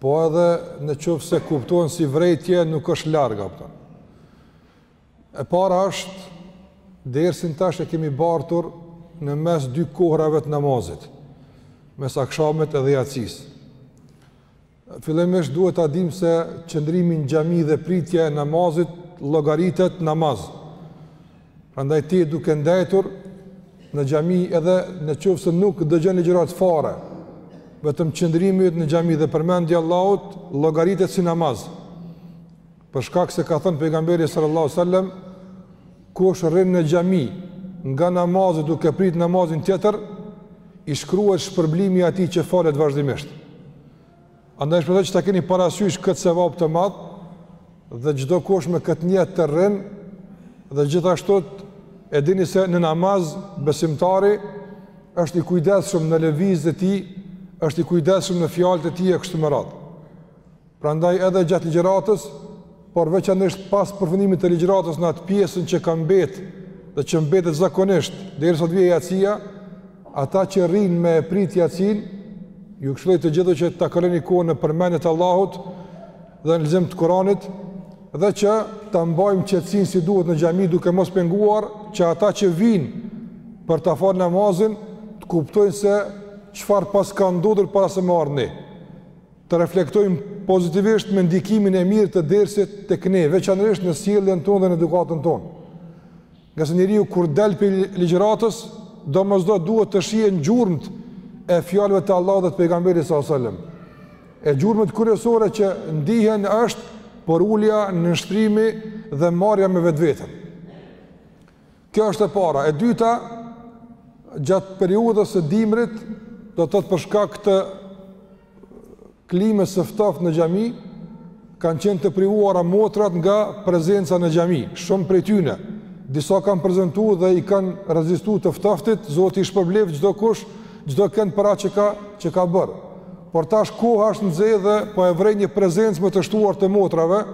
Po edhe në qoftë se kuptohen si vërejtje, nuk është larg, apëton. E para është, dersin tash e kemi bartur në mes dy kohrave të namazit, mes akshamit edhe jacisë. Fillimisht duhet ta dimë se qëndrimi në xhami dhe pritja e namazit, llogaritet namaz. Prandaj ti duke ndejtur në xhami edhe në qoftë se nuk dëgjon ligjëratë fare, vetëm qëndrimi në xhami dhe përmendja e Allahut llogaritet si namaz. Për shkak se ka thënë pejgamberi sallallahu alajhi wasallam, kush rrin në xhami nga namazi duke pritë namazin tjetër, i shkruhet shpërblimi i atij që falet vazhdimisht. Andaj shpresoj që ta keni parasysh këtë sevap të madh dhe çdokush me këtë nijet të rrin dhe gjithashtu e dini se në namaz besimtari është i kujdesshëm në lëvizjet e tij, është i kujdesshëm në fjalët e tij e kështu me radhë. Prandaj edhe gjatë ligjëratës por veçanërisht pas përfundimit të ligjëratës në atë pjesën që ka mbetë dhe që mbetet zakonisht derisa të vijë jacia, ata që rrinë me pritë jacinë, ju këshilloj të gjithëve që ta kaloni kohën në përmendje të Allahut dhe në lexim të Kuranit dhe që ta mbajmë qetësinë si duhet në xhami duke mos penguar që ata që vijnë për ta falë namazin të kuptojnë se çfarë paska ndodhur para se me ardhë. Të reflektojmë pozitivisht me ndikimin e mirë të dersit tek ne, veçanërisht në sjelljen tonë dhe në edukatën tonë. Ngase njeriu kur del prej ligjëratës, domosdo duhet të shihen gjurmët e fjalëve të Allahut dhe të pejgamberit s.a.s. E gjurmët kryesore që ndihen është përulja, nënshtrimi dhe marrja me vetëveten. Kjo është e para, e dyta, gjatë periudhës së dimrit, do të thotë për shkak të klimës së ftoftë në xhami, kanë qenë të privuara motrat nga prezenca në xhami, shumë prej tyne, disa kanë prezentu dhe i kanë rezistu të ftoftit, Zoti e shpërbleftë çdokush, çdokënd për atë që ka, që ka bërë. Por tash koha është nxe edhe po e vërej një prezencë më të shtuar të motrave,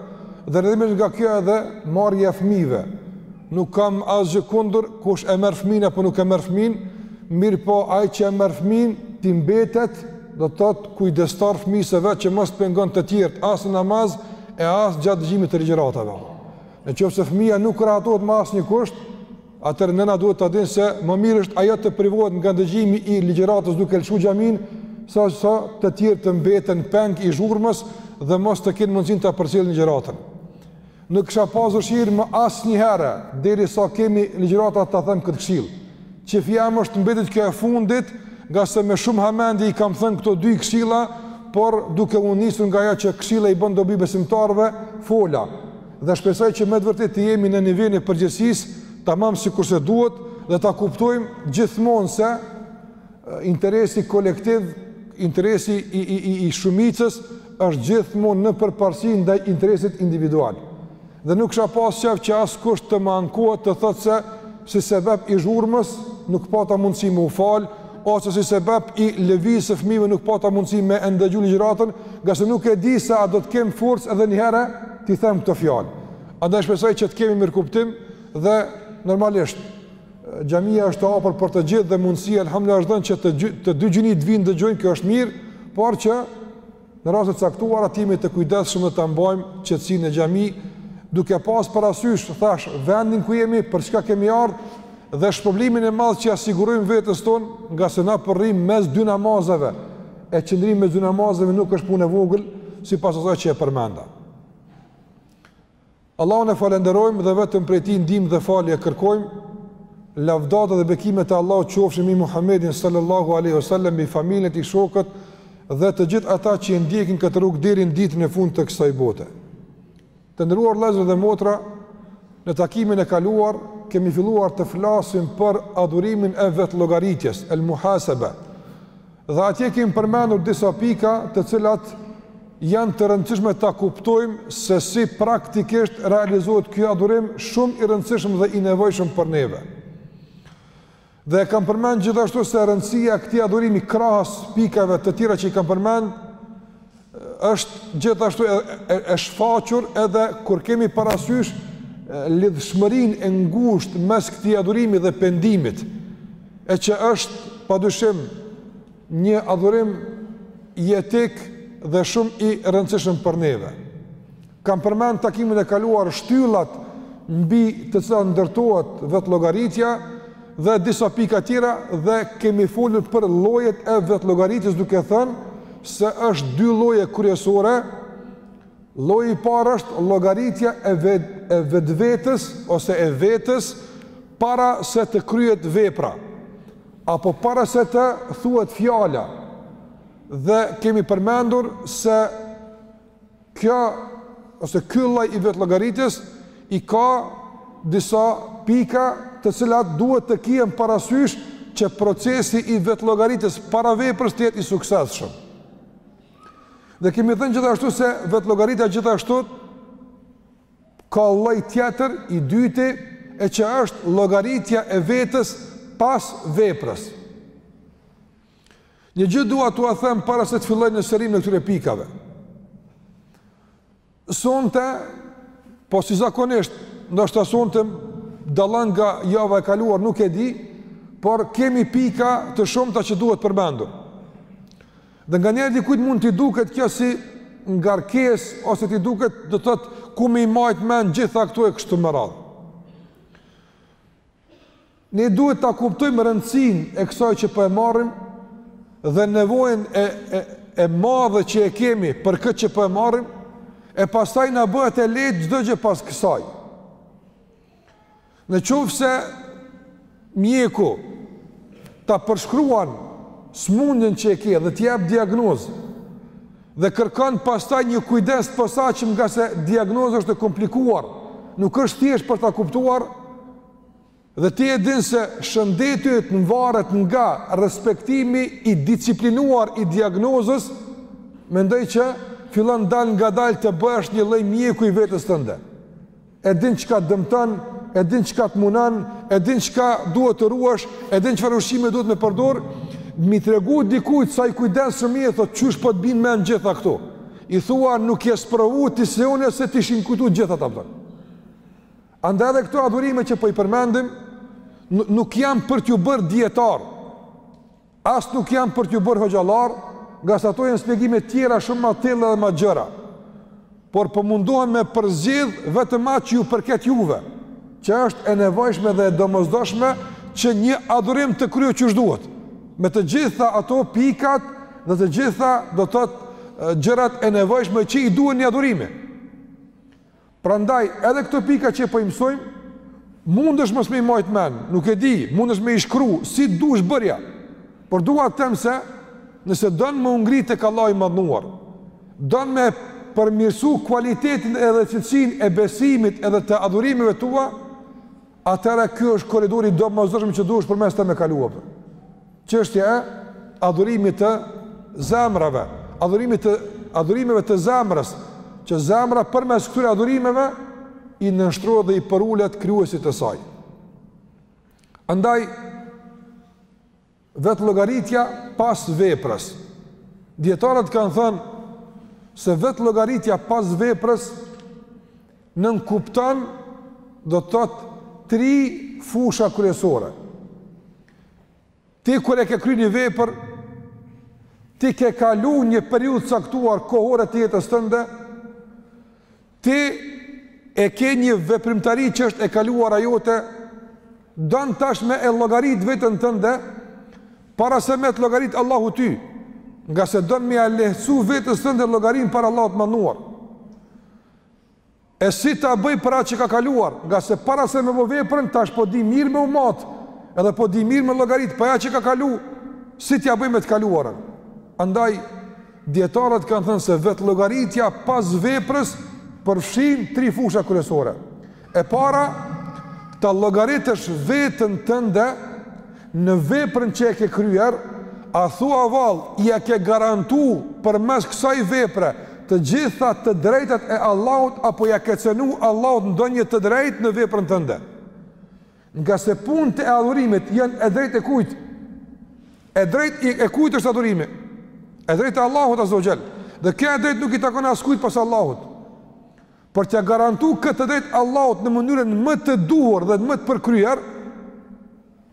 dhe rrjedhimisht nga kjo edhe marrja e fmijëve, Nuk kam asgjë kundër kush e merr fminë apo nuk e merr fminë, mirëpo ai që e merr fminë t'i mbetet, do të thotë kujdestar fëmijës së vet që mos të pengon të tjerët as në namaz e as gjatë dëgjimit të ligjëratave. Në qoftë se fëmija nuk rahatohet me asnjë kusht, atëherë nëna duhet ta dinë se më mirë është ajo të privohet nga dëgjimi i ligjëratës duke lëshu xhamin, sesa të tjerë të mbeten peng i zhurmës dhe mos të kenë mundësinë ta përcjellin ligjëratën. Nuk kisha pas dëshirë më asnjëherë, derisa kemi ligjërata ta them këtë këshillë. Qejfi jem është të mbetet kjo e fundit, ngase me shumë hamendje i kam thënë këto dy këshilla, por duke u nisur nga ajo që këshilla i bën dobi besimtarëve, fola. Dhe shpresoj që me të vërtetë të jemi në nivelin e përgjegjësisë, tamam sikurse duhet dhe ta kuptojmë gjithmonë se Interesi kolektiv, interesi i, i, i, i shumicës, është gjithmonë në përparësi ndaj interesit individual. Dhe nuk kisha pas qejf që askush të më ankohet të thotë se si sebep i zhurmës nuk pata mundësi me u falë, ose si sebep i lëvizjes së fëmijëve nuk pata mundësi me e ndëgju ligjëratën, ngase nuk e di se a do të kem forcë edhe një herë t'i them këto fjalë. Andaj shpresoj që të kemi mirëkuptim dhe normalisht Xhamia është e hapur për të gjithë dhe mundësia alhamdulillah është dhënë që të gjy, të dy gjinitë të vinë dëgjojnë, kjo është mirë, por që në raste të caktuara të jemi të kujdesshëm dhe ta mbajmë qetësinë në xhami, duke pas parasysh thashë vendin ku jemi, për çka kemi ardhur dhe shpërblimin e madh që ia sigurojmë vetes tonë, ngase na po rrimë mes dy namazeve. E qëndrimi mes dy namazeve nuk është punë e vogël, sipas asaj që e përmenda. Allahun e falënderojmë dhe vetëm prej Tij ndihmë dhe falje kërkojmë, lavdata dhe bekimet e Allahut qofshin mbi Muhammedin sallallahu alaihi wasallam, mbi familjen e tij, shokët dhe të gjithë ata që e ndjekin këtë rrugë deri në ditën e fundit të kësaj bote. Të nderuar vëllezër dhe motra, në takimin e kaluar kemi filluar të flasim për adhurimin e vetëllogaritjes, el muhasebe. Dhe atje kemi përmendur disa pika të cilat janë të rëndësishme ta kuptojmë se si praktikisht realizohet ky adhurim shumë i rëndësishëm dhe i nevojshëm për neve. Dhe e kam përmend gjithashtu se rëndësia e këtij adhurimi krahas pikave të tjera që i kam përmend Është gjithashtu e, e shfaqur edhe kur kemi parasysh lidhshmërinë e ngushtë mes këtij adhurimi dhe pendimit, e që është, pa dyshim, një adhurim jetik dhe shumë i rëndësishëm për neve. Kam përmend takimin e kaluar shtyllat mbi të cilat ndërtohet vetëllogaritja dhe disa pika tjera dhe kemi folur për llojet e vetëllogaritjes duke thënë se është dy lloje kryesore. Lloji i parë është llogaritja e vetvetes ose e vetes para se të kryhet vepra apo para se të thuhet fjala. Dhe kemi përmendur se Kjo ose ky lloj i vetëllogaritjes i ka disa pika të cilat duhet të kihen parasysh që procesi i vetëllogaritjes para veprës të jetë i suksesshëm. Dhe kemi thënë gjithashtu se vetëllogaritja gjithashtu ka lloj tjetër i dyti e që është llogaritja e vetes pas veprës. Një gjë dua t'ua them para se të filloj në serinë e këtyre pikave. Sonte, po si zakonisht, ndoshta sonte dallan nga java e kaluar, nuk e di, por kemi pika të shumta që duhet përmendur. Dhe nganjëherë dikujt mund t'i duket kjo si ngarkesë, ose t'i duket do të thotë ku me i majt men gjitha këto e kështu me radhë. Ne duhet ta kuptojmë rëndësinë e kësaj që po e marrim dhe nevojën e e e madhe që e kemi për këtë që po e marrim, e pastaj na bëhet e lehtë çdo gjë pas kësaj. Në qoftë se mjeku ta përshkruan smundjen që e ke dhe të jap diagnozë, Dhe kërkon pastaj një kujdes të posaçëm ngase diagnoza është e komplikuar, nuk është thjesht për ta kuptuar dhe ti e din që shëndeti yt mvaret nga respektimi i disiplinuar i diagnozës, mendoj që fillon dalngadalë të bëhesh një lloj mjeku i vetes tënde. e din çka të dëmton, e din çka të munon, e din çka duhet të ruash, e din çfarë ushqime duhet me përdor, me i tregu dikujt sa i kujdes shumë mirë, thotë çysh po të bin mend gjitha këto. I thua nuk je sprovu ti si unë se t'ishin kujtu gjitha ta bën. Andaj edhe këto adhurime që po i përmendim nuk janë për t'ju bërë dijetarë. As nuk janë për t'ju bërë hoxhallarë, ngase ato janë spjegime tjera shumë ma të thella dhe ma të gjera. Por po mundohem me përzgjedh vetëm atë që ju përket juve, që është e nevojshme dhe e domosdoshme që një adhurim të kryhet siç duhet, me të gjitha ato pikat dhe të gjitha do të thotë gjërat e nevojshme që i duhen një adhurimi. Prandaj, edhe këto pika që po i mësojmë, mundesh mos me i majt men, nuk e di, mundesh me i shkru, si dush bërja, por dua të them se, nëse don me u ngrit tek Allahu i Madhëruar, don me përmirësu kualitetin edhe cilësinë e besimit edhe të adhurimeve tua, atëherë ky është koridori i domosdoshëm që duhesh përmes tij me kaluar. Çështja e adhurimit të zemrave, adhurimit të adhurimeve të zemrës, që zemra përmes këtyre adhurimeve i nënshtrohet dhe i përulet krijuesit të saj. Andaj Vetëllogaritja pas veprës. Dijetarët kanë thënë se vetëllogaritja pas veprës nënkupton do të thotë tri fusha kryesore. Ti kur e ke kry një vepër, ti ke kalu një periudhë të caktuar kohore të jetës tënde, Ti e ke një veprimtari që është e kaluara jote, don tash me e llogarit veten tënde, para se me të llogarit Allahu ty, ngase don me ia lehtësu vetes tënde llogarinë para Allahut të madhnuar. E si ta bëj për atë që ka kaluar, ngase para se me bo veprën, tash po di mirë me u matë, edhe po di mirë me llogarit, po ajo që ka kalu, si t'ia bëj me të kaluarën. Andaj, Dijetarët kanë thënë se vetëllogaritja pas veprës përfshin tri fusha kryesore. E para, ta llogaritësh veten tënde në veprën që e ke kryer, a thua vallë ia ke garantu përmes kësaj vepre të gjitha të drejtat e Allahut apo ia ke cenu Allahut ndonjë të drejtë në veprën tënde. Ngase punët e adhurimit janë e drejtë e kujt? E drejtë e kujt është adhurimi? E drejtë e Allahut azze ue xhel. Dhe kjo e drejtë nuk i takon askujt pas Allahut. Për t'ia garantu këtë drejtë Allahut në mënyrën më të duhur dhe më të përkryer,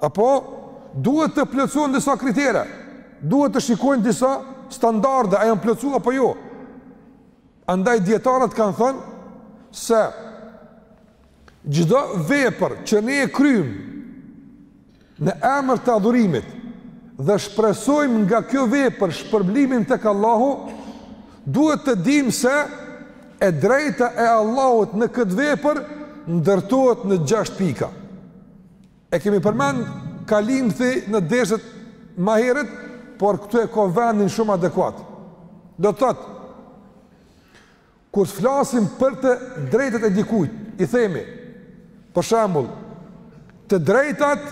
apo duhet të plotësohen disa kritere. Duhet të shikojnë disa standarde a janë plotësu apo jo. Andaj dijetarët kanë thënë se Çdo vepër që ne e kryjmë në emër të adhurimit dhe shpresojmë nga kjo vepër shpërblimin tek Allahu, duhet të dimë se e drejta e Allahut në këtë vepër ndërtohet në gjashtë pika. E kemi përmend kalimthi në derset ma herët, por këtu e ka vendin shumë adekuat. Do të thotë Kur të flasim për të drejtat e dikujt, i themi, për shembull, të drejtat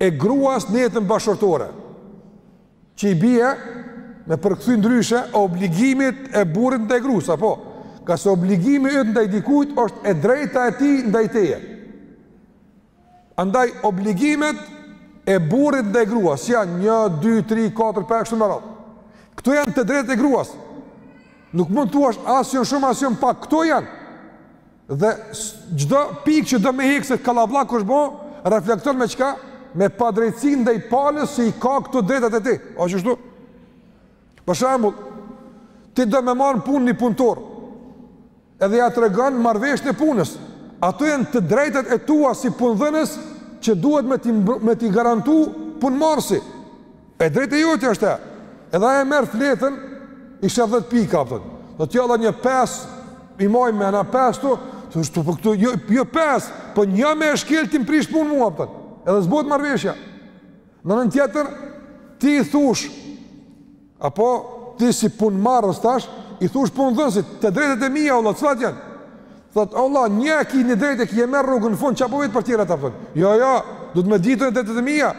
e gruas në jetën bashkëshortore, që i bie me përkthy ndryshe obligimet e burrit ndaj gruas, apo ngase obligimi yt ndaj dikujt është e drejta e tij ndaj teje. Andaj obligimet e burrit ndaj gruas janë 1 2 3 4 5 kështu me radhë. Këto janë të drejtat e gruas. Nuk mund të thuash as janë shumë as janë pak, këto janë. Dhe çdo pikë që do me hek se kallabllak u bo, reflekton me çka? Me padrejtësi ndaj palës se i ka këto drejtat e tij. O është. Për shembull, ti do me marrë punë një punëtor, edhe ia tregon marrëveshjen e punës. Ato janë të drejtat e tua si punëdhënës që duhet me t'i, me t'i garantu punëmarrësi. E drejt e jotja është e. Edhe ai e merr fletën, i sheh 10 pika, a kupton. Thot valla një 5, i maj me në 5 tu, të është të për këtu, jo, jo 5, për po një me e shkelë ti më prish punë mua, a kupton. Edhe s'bohet marrëveshja. Në anën tjetër, ti i thush apo ti si punëmarrës tash i thush punëdhënësit, të drejtat e mia valla, cilat janë? Thot valla, një e ki një drejtë e ki e merr rrogën në fund, çka po vet për tjera a kupton. Jo, jo, du me i ditë unë drejtat e mia.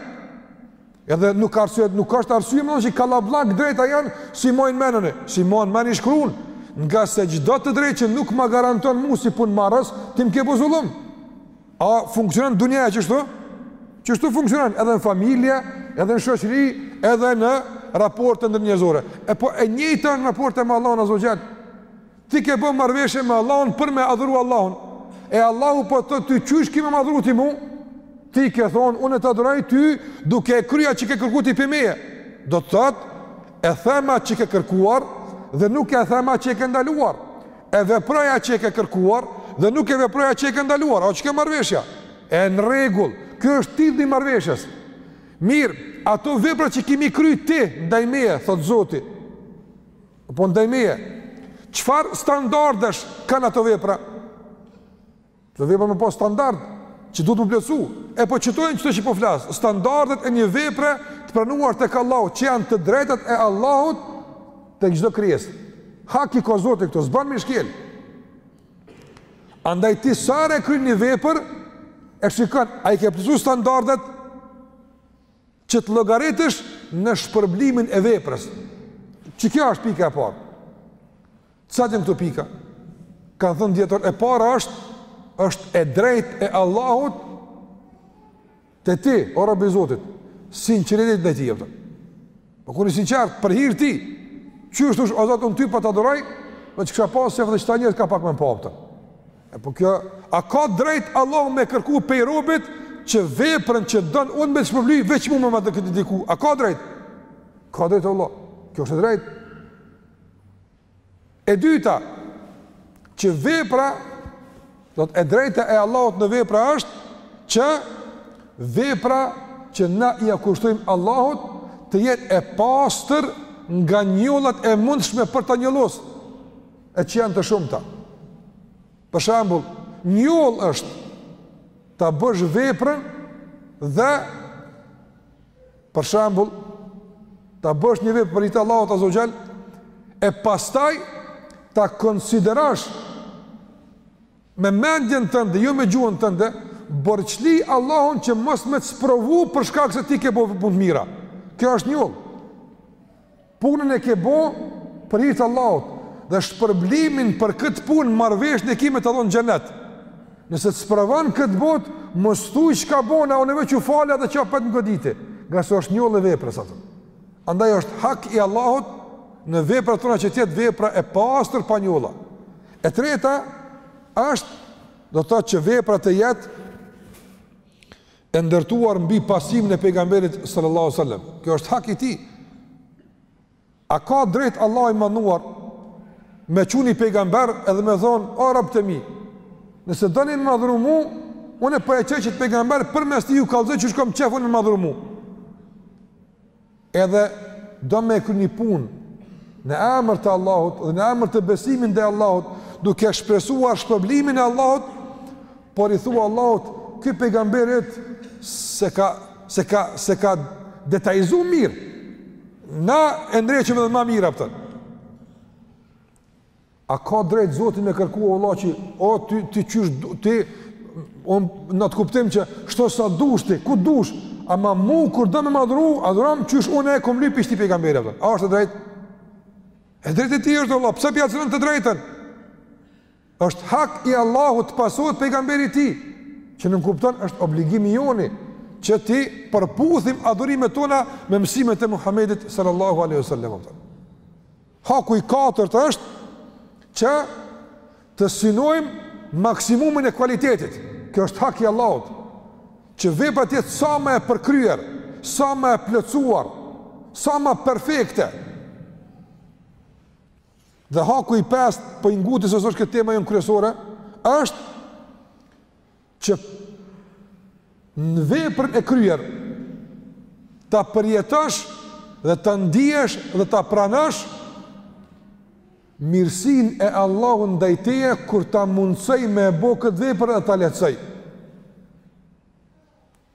Edhe nuk ka arsye, nuk është arsye që kallabllak drejta janë s'i maj n'men unë, s'i man n'men, i shkruan, ngase çdo të drejtë që nuk ma garanton mua si punëmarrës, ti më ke bo zullum. A funksionon dunjaja qështu? Qështu funksionon edhe në familje, edhe në shoqëri, edhe në raporte ndërnjerëzore. E po e njëjta në raporte me Allahun azze ue xhel. Ti ke bo marrëveshje me Allahun për me adhuru Allahun. E Allahu po thotë ty qysh ki me m'adhuru ti mu? Ti ke thonë, unë të adhuroj ty duke e kry atë që ke kërku ti pej meje. Do të thotë, e them atë që ke kërkuar dhe nuk e them atë që ke ndaluar. e veproj atë që e ke kërkuar dhe nuk e veproj atë që e ke ndaluar, o qekjo marrëveshja, e në rregull, kjo është titulli i marrëveshjes, mirë, ato vepra që ki me i kry ti, ndaj meje, thot Zoti, apo ndaj meje, çfarë standardesh kanë ato vepra, Ato vepra me pas standard që duhet me plotësu. E po qito janë qito që po flas, standardet e një vepre të pranuar tek Allahu, që janë të drejtat e Allahut tek çdo krijesë. Hak i ka Zoti këto, s'bën me i shkel. Andaj ti sa herë e kryen një vepër, e shikon, a i ke plotësuar standardet? që të llogaritësh në shpërblimin e veprës. Që kjo është pika e parë. Cilat janë këto pika? Kanë thënë dijetarët, e para është, është e drejt e Allahut te ti, o rob i Zotit, sinqeriteti ndaj tij, a kupton. Po kur je i sinqertë, për hir të tij, qysh thush o Zot unë ty po të adhuroj, veç kisha pasë qef edhe qëta njerëz ka pak me më pa, E po kjo, a ka drejt Allahu me kërku pej robit që veprën që don unë me të shpërbly veç mua me ma dediku? A ka drejt? Ka drejt Allah. Kjo është e drejt. E dyta, që vepra do të e drejta e Allahut në vepra është që vepra që na ia kushtojmë Allahut të jetë e pastër nga njollat e mundshme për ta njollos. e që janë të shumta. Për shembull, njollë është ta bësh veprën dhe për shembull ta bësh një vepër për hir të Allahut azza ua xhel e pastaj ta konsiderosh me mendjen tënde, jo me gjuhën tënde, borçli Allahun që mos me të sprovu për shkak se ti ke bërë punë të mira. Kjo është njollë. Punën e ke bo për hir të Allahut dhe shpërblimin për këtë punë marrëvesh në kijamet ta dhon xhenet. Nëse të sprovon në këtë botë, mos thuaj çka bona, unë veç u fala dhe çka po më godet, ngase është njollë e veprës atë. Andaj është hak i Allahut në veprat tona që të jetë vepra e pastër pa njolla. E treta është do të thotë që vepra të jetë e ndërtuar mbi pasimin e pejgamberit sallallahu alaihi wasallam. Kjo është hak i tij. A ka drejt Allah i madhëruar me çu ni pejgamber edhe me thon o robt e mi. Nëse doni me më madhru mu, unë po e çoj qit pejgamber përmes tij ju kallzoj qysh kam qef unë me më madhru mu. Edhe do me kry një punë në emër të Allahut dhe në emër të besimit ndaj Allahut, duke shpresuar shpërblimin e Allahut, por i thua Allahut, ky pejgamberi s'e ka, s'e ka, s'e ka detajzu mirë, na e ndreqim edhe ma mirë a kupton. A ka drejt Zoti me kërku o vëlla që o ti ti qysh ti on në të kuptim që shto sa dush ti, ku dush, ama mu kur do me më madhru, adhurom qysh unë e kom lyp qysh te pejgamberi a kupton. A është drejt? E drejtë e tij është vëlla, pse p'ja cenon të drejtën? Është hak i Allahut të pasohet pejgamberi i tij, që nënkupton është obligimi joni që t'i përputhim adhurimet tona me mësimet e Muhamedit sallallahu alaihi wasallam. Haku i katërt është që të synojmë maksimumin e kualitetit. Kjo është hak i Allahut. Që vepra të jetë sa më e përkryer, sa më e plotësuar, sa më perfekte. Dhe haku i pestë, po i nguti se s'osht kjo tema jonë kryesore, është që në veprën e kryer ta përjetosh dhe ta ndiesh dhe ta pranosh mirësinë e Allahut ndaj teje kur ta mundësoi me e bë këtë vepër dhe ta lehtësoi.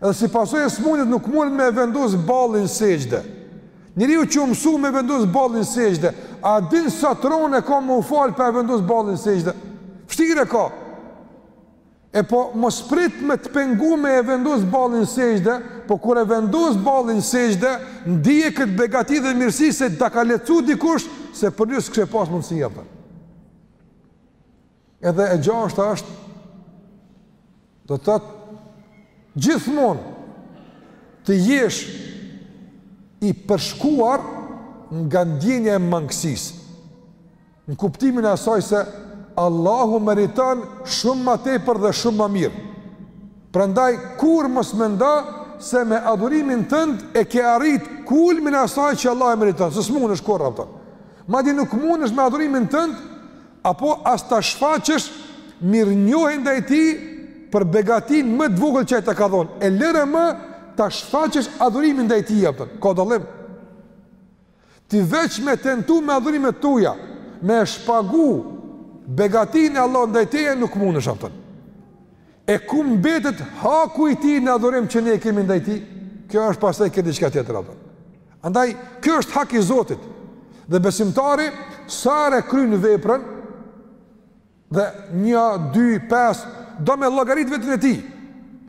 Edhe si pasojë e sëmundjes nuk mundet me e vendosë ballin sexhde. Njeriu që u mësu me vendosë ballin sexhde, a din sa t'rëndë e ka me u falë pa e vendosë ballin sexhde? Vështirë e ka. E po mos prit me të pengu me e vendosë ballin sexhde, po kur e vendosë ballin sexhde, ndije këtë begati dhe mirësi se ta ka lehtësu dikush se për ndryshe s'kishe pas mundësi apo. Edhe e gjashta është do të thotë gjithmonë të jesh i përshkuar nga ndjenja e mangësisë. Në kuptimin e asaj se Allahu meriton shumë më tepër dhe shumë më mirë. Prandaj kurrë mos mendo se me adhurimin tënd e ke arrit kulmin e asaj që Allahu e meriton. S'mundesh kurrë apo. Madje nuk mundesh me adhurimin tënd Apo as ta shfaqësh mirënjohjen ndaj tij për begatinë më të vogël që ai të ka dhënë, e lëre më ta shfaqësh adhurimin ndaj tij, apo ka dallim. Ti veç me tentu me adhurimet tuja, me e shpagu begatinë e Allah ndaj teje nuk mundesh apo. E ku mbetet haku i tij në adhurim që ne e kemi ndaj tij, kjo është pastaj krejt diçka tjetër apo. Andaj, kjo është hak i Zotit, dhe besimtari, sa herë e kryn veprën, dhe një, dy, pes, do me llogarit veten e tij,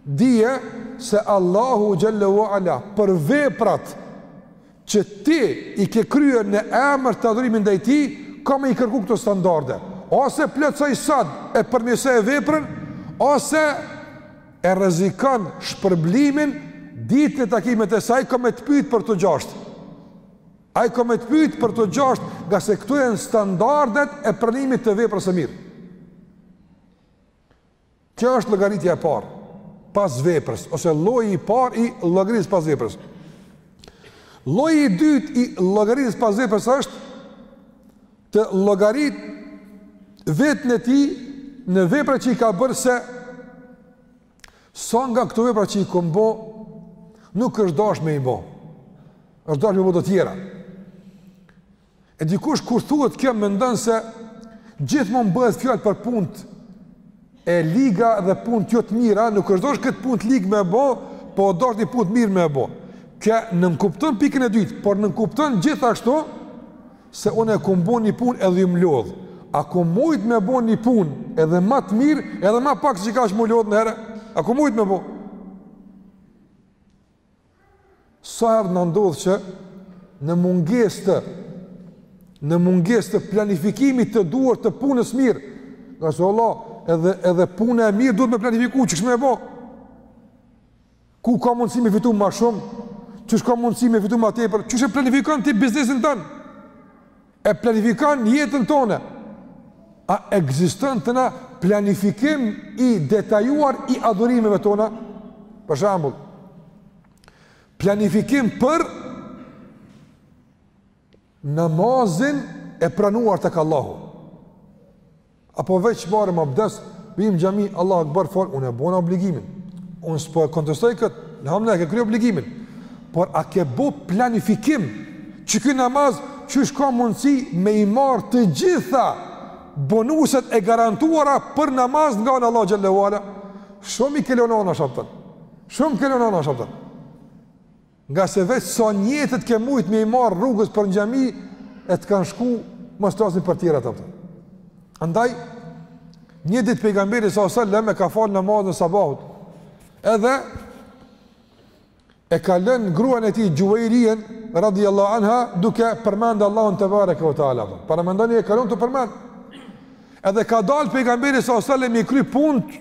dhije se Allahu Xhel-le ue Ala, për veprat që ti i ke kryer në emër të adhurimit ndaj tij, ka me i kërku këto standarde, ose plotësoji sot e përmirësoje veprën, ose e rrezikon shpërblimin ditën e takimit me të, se ai ka me të pyet për këto gjashtë. Ai ka me të pyet për këto gjashtë, ngase këto janë standardet e pranimit të veprës së mirë. Kjo është llogaritja e parë pas veprës ose lloji i parë i llogarisë pas veprës. Lloji i dytë i llogarisë pas veprës është të llogarit veten e tij në vepra që i ka bërë se sa nga këto vepra që i kom bo nuk është dash me i bo është dash me bo të tjera e dikush kur thuhet kjo mendon se gjithmonë bëhet fjalë për punët e liga dhe punët jo të mira nuk është dash këtë punë t'ligë me bo po u dash një punë t'mirë me bo kjo nënkupton pikën e dytë por nënkupton gjithashtu se unë e kom bo një punë edhe jom lodhë, a kom mujtë me bo një punë edhe ma të mirë, edhe ma pak që kish me u lodhë njëherë, a kom mujtë me bo? Sa herë na ndodh që në mungesë të, në mungesë të planifikimit të duhur të punës së mirë, ngase Allah, edhe, edhe puna e mirë duhet me planifiku, qysh me e bo? Ku ka mundësi me fitu ma shumë? Qysh ka mundësi me fitu ma tepër? Qysh e planifikon ti biznesin tanë? E planifikon jetën tone? A ekziston te na planifikim i detajuar i adhurimeve tona? Për shembull, planifikim për namazin e pranuar tek Allahu. Apo veç marrim abdes, vim në xhami, Allahu Akbar fal, unë e bona obligimin. Unë s'po e kontestoj kët. Alhamdulillah, ke kry obligimin. Por a ke bo planifikim që ky namaz qysh ka mundësi me i marr të gjitha bonuset e garantuara për namaz nga Allahu xhelle ue ala? Shumë i ke lon anash, a kupton. Shumë ke lon anash, a kupton. Ngase veç sa nijete ke mujtë me i marrë rrugës për në xhami, e të kanë shku, mos të flasim për tjerat, a kupton. Andaj, një ditë pejgamberi salallahu alejhi ve selem e ka falë namazin e sabahut, edhe e ka lënë gruan e tij Xhuvejrien, radijallahu anha, duke përmendë Allahun tebareke ue teala. Paramendoni e ka lon tu përmendë. Edhe ka dalë pejgamberi salallahu alejhi ve selem i kry punët,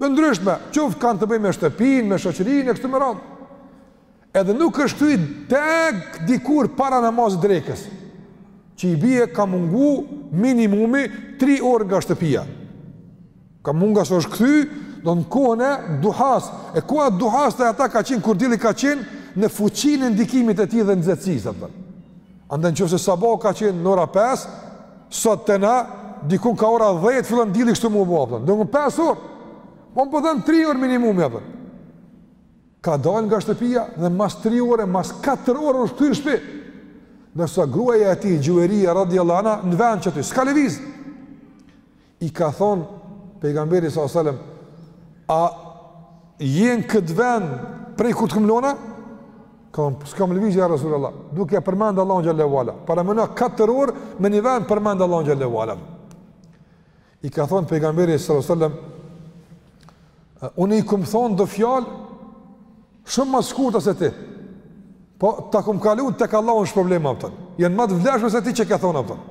Të ndryshme, qoftë kanë të bëjnë me shtëpinë, me shoqërinë e kështu me radhë. Edhe nuk është kthy tek dikur para namazit drekës, që i bie ka mungu minimumi 3 orë nga shtëpia. Ka mungu se është kthy, do në kohën e duhas, e koha duhas te ata ka qenë, kur dilli ka qenë, në fuqinë e ndikimit e tij dhe nxehtësisë, Andaj në qoftë se sabahu ka qenë në ora 5, sot te na dikun ka ora 10 fillon dielli kështu mu bo, a kupton. Domethënë 5 orë. Po më bëdhen 3 orë minimumi, a kupton. Ka dalë nga shtëpia dhe mas 3 orë, mas 4 orë është kthy në shtëpi. Ndërsa gruaja e tij Xhuvejria radhiyallahu anha në vend qaty, s'ka lëviz. i ka thonë pejgamberi salallahu alejhi ve selem, a je në këtë vend prej kur të kum lon? Ka thonë, s'kam lëviz, ja Rasulallah, duke e përmendë Allahun xhelle ue ala. Paramendo katër orë në një vend përmendë Allahun xhelle ue ala. I ka thonë pejgamberi salallahu alejhi ve selem, unë i kum thonë do fjalë shumë ma t'shkurta se ti, po ta kum kalu tek Allahu në shpërblime, a kupton, janë ma të vlefshme se ti që ke thonë, a kupton.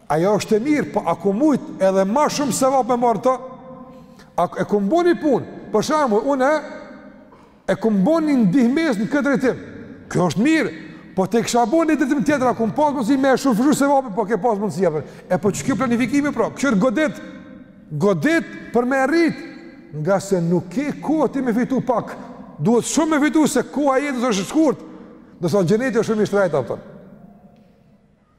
Ajo është e mirë, po a kum mujt edhe ma shumë sevap me marrë këtu? A e kum bo një punë? Për shembull, unë e, e kum bo një ndihmesë në këtë drejtim? Kjo është mirë, po ta kisha bo në një drejtim tjetër, a kum pasë mundësi me e shumëfishu sevapin, po ke pasë mundësi, a kupton. E po që kjo planifikimi, pra, kjo është godit, godit për me rrit, ngase nuk ke kohë ti me fitu pak, duhet shumë me fitu se koha e jetës është shkurt, ndërsa xheneti është shumë i shtrenjtë, a kupton.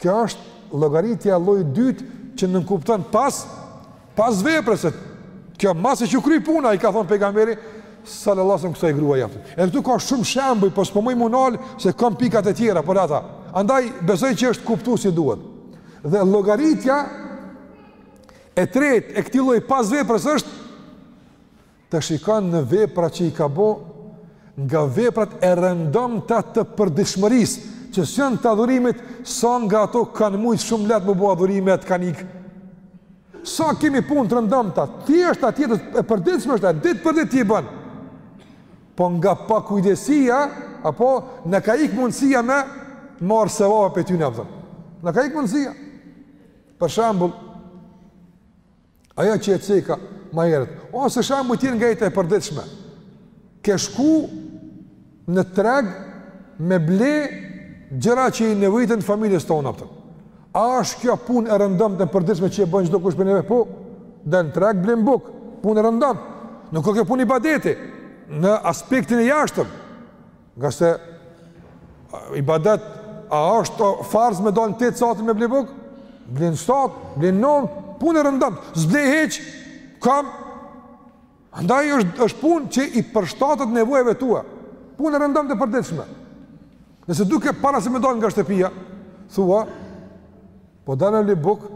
Kjo është llogaritja e llojit dytë që nënkupton pas pas veprës. Kjo masi që u kry puna i ka thon pejgamberi sallallahu alajhi wasallam kësaj gruaje, a kupton. Edhe këtu ka shumë shembuj, po s'po muj m'u nal se kam pikat e tjera për ata. Andaj besoj që është kuptu si duhet. Dhe llogaritja e tretë e këtij lloj pas veprës është të shikon në veprat që i ka bo, nga veprat e rëndomta të përditshmërisë, që s'janë të adhurimit, sa nga ato kanë mujtë shumë lehtë m'u bo adhurime e të kanë ikë. Sa kemi punë të rëndomta, ti është tjetër e përditshme është, e ditë për ditë ti i bën. Po nga pakujdesia, apo na ka ikë mundësia me marrë sevap prej tyne, a kupton. Na ka ikë mundësia. Për shembull, Ajo që e ceka ma herët, ose shembuj tjerë nga jeta e përditshme, ke shku në treg me ble gjëra që i nevojiten familjes tonë, a kupton. A është kjo punë e rëndomtë e përditshme që e bën çdokush prej neve? Po, dhe në treg blen bukë, punë e rëndomtë. Nuk o kjo punë ibadeti, në aspektin e jashtëm. Ngase ibadet, a është farz me dalë në tetë satin me ble bukë? Ble në shtatë, ble në nonë, punë e rëndomtë, s'ble hiç, kam. Andaj është, është punë që i përshtatet nevojave tua. Punë e rëndomtë e përditshme. Nëse duke para se me dalë nga shtëpia, thua, Po dal me ble bukë,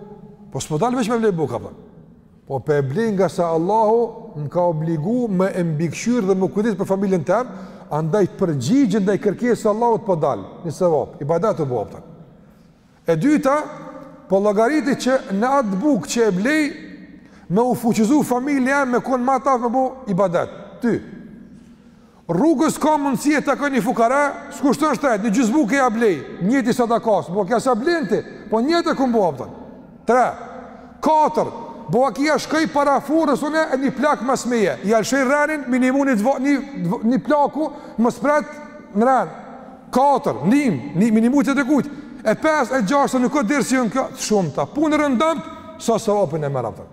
po s'po dal veç me ble bukë, apo. Po po e blej ngase Allahu më ka obligu me e mbikëqyr dhe me u kujdes për familjen tem, andaj në përgjigje ndaj kërkesës së Allahut po dal, një sevap, ibadet u bo, a kupton. E dyta, po llogariti që në atë bukë që e blej, me u fuqizu familja jem me konë ma t'aftë me bo ibadet, dy. Rrugës ka mundësi e takoj një fukara, s'kushton shtrejt, një gjysë buke ja blej, nijeti sadakasë, bo vaki s'ja blen ti, po nijet e kom bo, a kupton. Tre, katër, bo vaki shkoj para furrës unë e një plakë mas meje, ia lëshoj renin, me i nimu një, një plaku, mos pret në ren. Katër, ndihmë, me i nimu tjetërkujt. E pesë, e gjashtë, nuk o dersi jonë kjo, të shumta, punë e rëndomtë, sa sevapin e merr, a kupton.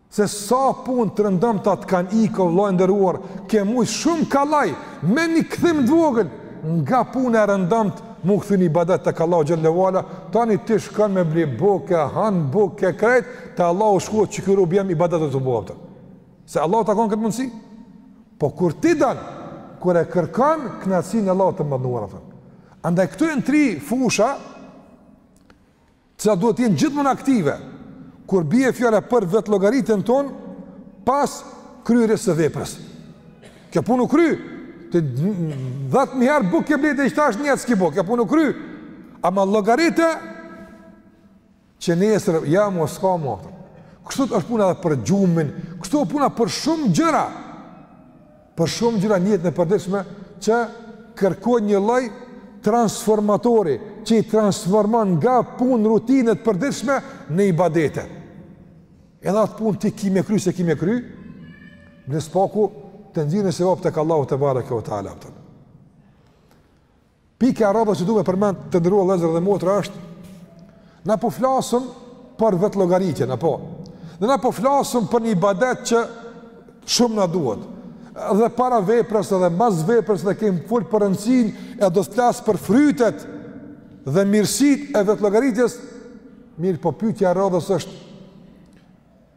Se sa punë të rëndomta të kanë ikë o vëlla i nderuar, ke mujtë shumë kallaj me një kthim të vogël nga puna e rëndomtë mu kthy në ibadet tek Allahu xhelle ve ala, tani ti shkon me ble bukë e han bukë e krejt te Allahu shkruhet që ky rob jem ibadet o tu bo, a kupton. Se Allahu ta ka dhon këtë mundësi. Po kur ti don, kur e kërkon kënaqësinë e Allahut të madhnuar, a kupton. Andaj këtu janë tri fusha të cilat duhet të jenë gjithmonë aktive kur bie fjala për vetëllogaritjen tonë pas kryerjes së veprës. Kjo punë u kry, ti ta zëmë ni herë bukë ke ble e qeta është njëtë s'ki bukë, kjo punë u kry, ama llogarite që nesër, ja mu, s'ka mu, kështu është puna dhe për gjumin, kështu është puna për shumë gjëra, Për shumë gjëra në jetën e përditshme që kërkojnë një lloj transformatori që i transformon nga punë rutine të përditshme në ibadete. Edhe atë punë ti ki me kry se ki me kry, bile së paku të nxjerrim sevap tek Allahu tebareke ve teala. Pyetja e radhës që du me përmend të nderuar vëllezër dhe motra është na po flasëm për vetëllogaritjen apo dhe na po flasëm për një ibadet që shumë na duhet. Dhe para veprës dhe mbas veprës ne kemi fol për rëndësinë e do të flas për frytet dhe mirësitë e vetëllogaritjes. Mirëpo pyetja e radhës është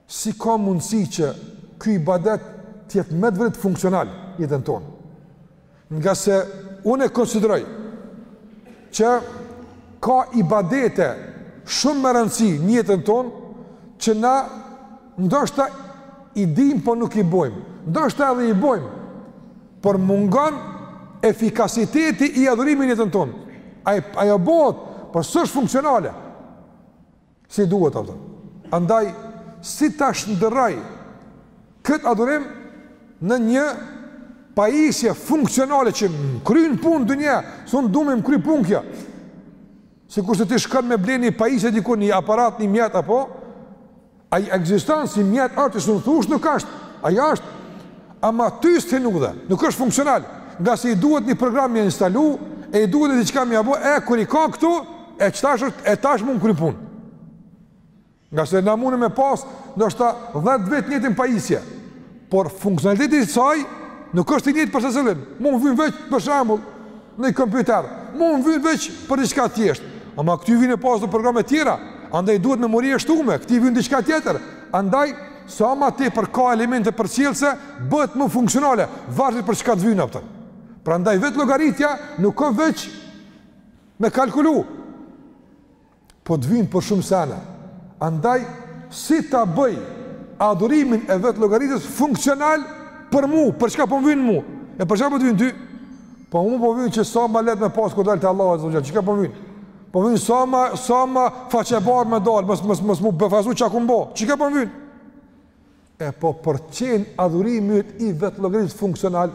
Si ka mundësi që ky ibadet të jetë me të vërtetë funksional në jetën tonë? Ngase unë e konsideroj që ka ibadete shumë me rëndësi në jetën tonë që na ndoshta i dim po nuk i bojmë, ndoshta edhe i bojmë, por mungon efikasiteti i adhurimit në jetën tonë. Ajo bëhet, por s'është funksionale. si duhet apo. Andaj si ta shndërroj këtë adhurim në një pajisje funksionale që më kryen punë dunjaje, se unë du me më kry punë kjo. Sikurse ti shkon me ble ni pajisje diku nji aparat nji mjet apo ai ekziston si mjet është s'mun thush nuk asht. Ai asht Ama ty s't'hin n'udhë, nuk është funksional, ngase i duhet një program me instalu, e i duhet diçka me ja bo, e kur i ka këto, e qëtash është, e tash mun me kry punë. Ngase na muni me pas, ndoshta dhe të vetë njëjtën pajisje, por funksionaliteti i saj, nuk është i njëjtë për secilin, mu më vyn veç për shambull, ni kompjuter, mu më vyn veç për diçka thjesht, ama këtij i vyn me pas do programe tjera, andaj i duhet memori e shtume, këtij i vyn diçka tjetër, andaj, Sa ma tepër ka elemente përcjellëse, bëhet më funksionale, varet për çka të vyn apo. Prandaj vetëllogaritja nuk ka veç me kalkulu, po të vyn për shumë sene. Andaj, si ta bëj adhurimin e vetëllogaritjes funksional për mu, për çka po më vyn mu, e për çka po të vyn ty, po mu po vyn që sa ma lehtë me pasë kur dal te Allahu azze ve xhel, çka po më vyn, Po vyn sa ma sa ma faqebardh me dal, mos mos mos m'u befasu çka kom bo. Qika po m'vyn. E po për të qenë adhurimi i vetëllogaritjes funksional,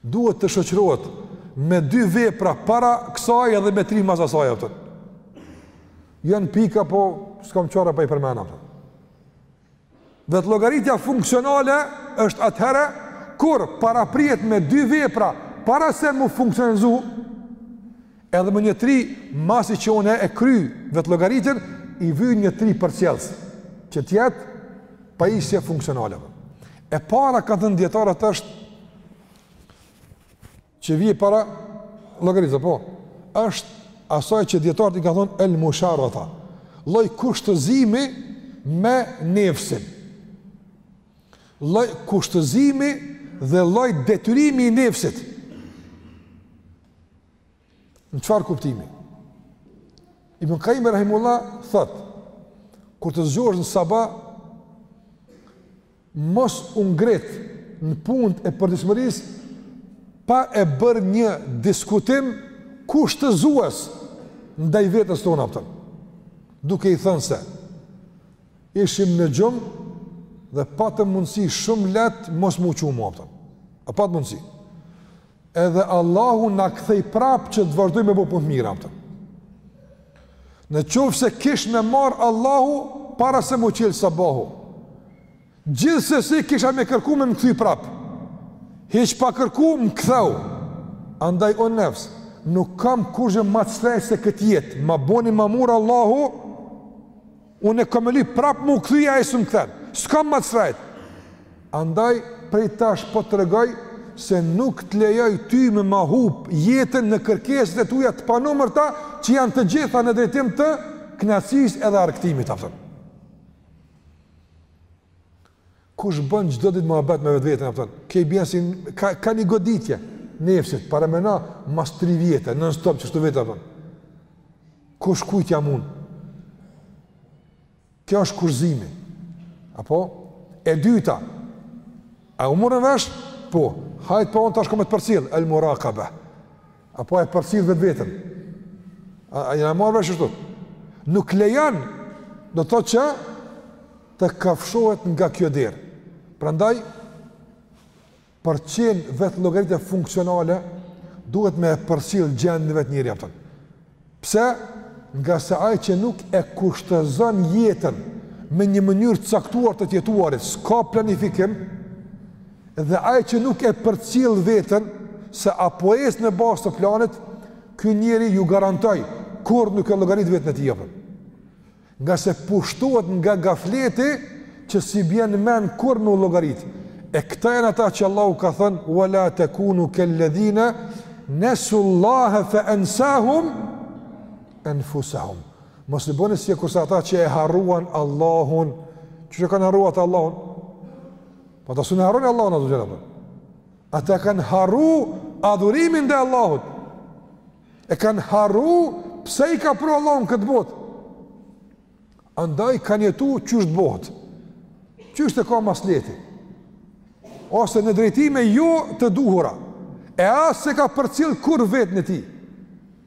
duhet të shoqërohet me dy vepra para kësaj edhe me tri mas asaj, apton. Janë pika, po s'kam qare pa i përmena, apton. Vetëllogaritja funksionale është atëherë kur paraprihet me dy vepra para se m'u funksionizu, edhe me një tri masi që une e kry vetëllogaritjen, i vyjnë një tri përcjellës, që t'jetë pajisje funksionale. E para kanë thënë dijetarët është Që vjen para llogaritjes, po. Është asaj që dijetarët i kanë thon el musharata. Lloj kushtëzimi me nefsin. Lloj kushtëzimi dhe lloj detyrimi i nefsit. Në çfarë kuptimi? Ibn Qayyim rahimullah thot kur të zgjohesh në sabah mos u ngrit në punët e përditshmërisë pa e bërë një diskutim kushtëzues ndaj vetes tonë apton duke i thënë se ishim në gjumë dhe pat mundësi shumë lehtë mos me u çu më apton a pat mundësi Edhe Allahu na kthej prapë që të vazhdojmë me bo punë të mira, apton. Në qoftë se kish me m'marrë Allahu, para se m'u çelë sabahu, gjithsesi kisha me kërku me më kthy prapë, hiq pa kërku më ktheu, andaj o nefs, nuk kam kurgjë ma të shtrejtë se këtë jetë, ma boni ma murr Allahu, Unë kam me lyp prap m'u kthy ai s'më kthen. S'kam ma shtrejt. Andaj prej tash po tregoj se nuk të lejoj ty me ma hup jetën në kërkesat e tua të panumërta që janë të gjitha në drejtim të kënaqësisë edhe argëtimit, apton. Kush bën çdo ditë muhabet me vetveten, apton, ke i bjen si ka ka një goditje nefsit paramena mas 3 vjetë non stop qështu vetë apton. Kush kujt ia mun? Kjo është kushtëzimi. Apo e dyta. A u morëm vesh? Po. Hajt po on tash kom me të përcjell el muraqaba. Apo e përcjell vetveten. A, a jena marrë vesh ashtu? Nuk lejon, do të thotë që të kafshohet nga kjo derë. Prandaj, për t'qenë vetëllogaritja funksionale, duhet me e përcjell gjendjen e vet njeri, apton. Pse? Ngase ai që nuk e kushtëzon jetën me një mënyrë të caktuar të të jetuarit, s'ka planifikim, dhe ai që nuk e përcjell veten se a po ecë në bazë të planit, ky njeri ju garantoj, kurrë nuk e llogarit veten e tij apo. Ngase pushtohet nga gafleti që s'i bjen n'men kurr me u llogarit. E këta janë ata që Allahu ka thënë wala takunu kalladhina nasullaha fa ansahum anfusahum. Mos u bëni sikurse ata që e harruan Allahun, qysh e kanë harru ata Allahun. Po ata s'un e harrojnë Allahun azza wa jalla. Ata kanë harru adhurimin ndaj Allahut. E kanë harru pse i ka pru Allahu në këtë botë. Andaj kanë jetu qysh të bohet. Qysh të ka ma s'lehti. Ose në drejtime jo të duhura. E as s'e ka përcjell kurr veten e tij.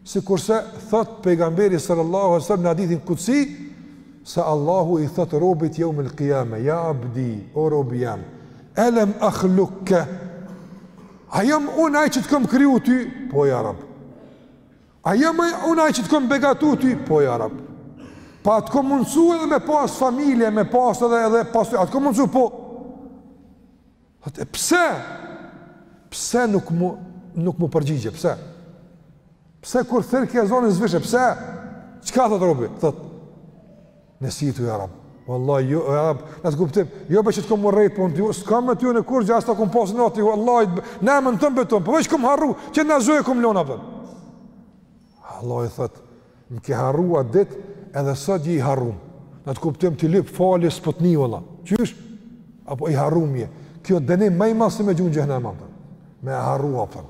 Sikurse thot pejgamberi sallallahu alaihi sallam në hadithin kudsi, se Allahu i thot robit jeumel kijame, ja abdi, o robi jem, elem akhlukke, A jam unë ai që të kam kriju ty? Po ja rab. A jam unë ai që të kam begatu ty? Po ja rab. Po a të kam mundësu edhe me pas familje, me pas edhe edhe pasu, a të kam mundësu? Po. Atëherë pse? Pse nuk m'u, nuk m'u përgjigje? Pse? Pse kur thirrke ezani s'vishe? Pse? Çka thotë robi? Thotë. Nesitu ja rab. Wallahi jo ja rab. N'at kuptim. Jo be qi t'kom urrejt po unë s'kam me ty në kurrgjë as ta kom pas inati wallahi. Ne më ndon beton. Po veç kom harru. Që na zojë kom lon apton. Allah i thot, më ke harru atë dit, edhe sot je i harrum. N'at kuptim ti lyp falje s'po t'nin vlla. Qysh? A po i harrum je. Kjo dënim më i madh se me gju n'xhehnem. Me harru apton.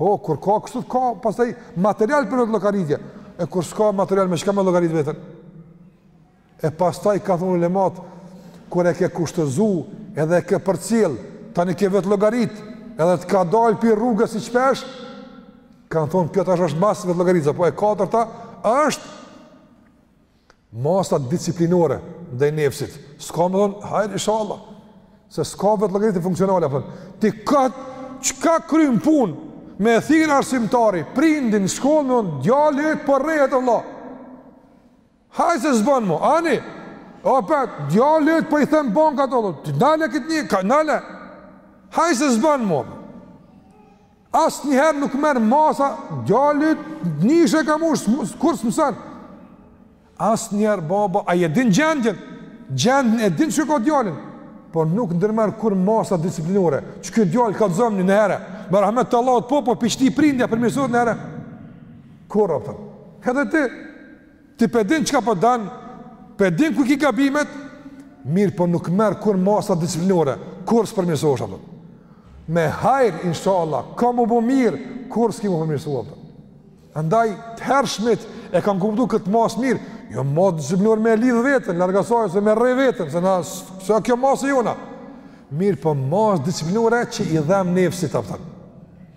Po, kur ka kështu, ka pastaj material për vetëllogaritje. E kur s'ka material, me çka me llogarit veten? E pastaj kanë thonë ulemat, kur e ke kushtëzu, edhe e ke përcjell, tani ke vetëllogarit, edhe të ka dalë pi rruge si shpesh, kanë thonë, kjo tash është mas vetëllogaritjes, po e katërta është, masat disiplinore ndaj nefsit. S'ka me thonë, hajr, inshallah, se s'ka vetëllogaritje funksionale, apëton. Ti këtë, çka kryn punë, me e thirr arsimtari prindin n'shkollë, me thonë, djali yt po rrehet, vallah. Hajt se s'bon mo, ani, opet, djali yt po i then bankat, vallah, të nale këtë një, ka nale, hajt se s'bon mo, Asnjëherë nuk merr masa djalit, nishe ka mush, kurr s'mëson. Asnjëherë baba, ai e din gjendjen? Gjendjen e din që e ka djalin, por nuk ndërmerr kurr masa disiplinore. Qeky djalë ka zo men niherë, me rahmet të Allahut po, po, pi qeti prindi a përmirësohet niherë. Kurr, a kupton, edhe ti, Ti pe din çka po dan, pe din ku i ki gabimet, mirëpo nuk merr kurr masa disiplinore, kurr s'përmirësohesh, a kupton. Me hajr, inshallah, ka m'u bo mirë, kurr s'ki m'u përmirësu, a kupton. Andaj, të hershmit e kanë kuptu këtë masë mirë, jo masë disiplinore me lidh veten, larg asaj, se me rreh veten, se na, s'a kjo masë e jona. Mirëpo masë disiplinore që i dhem nefsit, a kupton.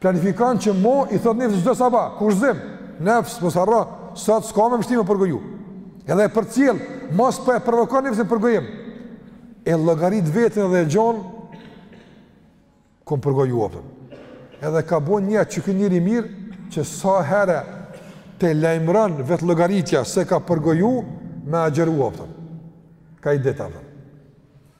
Planifikon që mo i thot nefsit çdo sabah, kushtëzim, nefs mos harro, sot s'ka me më shti me përgoju. Edhe e përcjell, mos po e provokon nefsi përgojim. E llogarit veten dhe e gjon kom përgoju, a kupton. Edhe ka bo një qeky njeri i mirë që sa herë t'e lajmëron vetëllogaritja se ka përgoju me agjëru, a kupton. Ka i ditë, a kupton.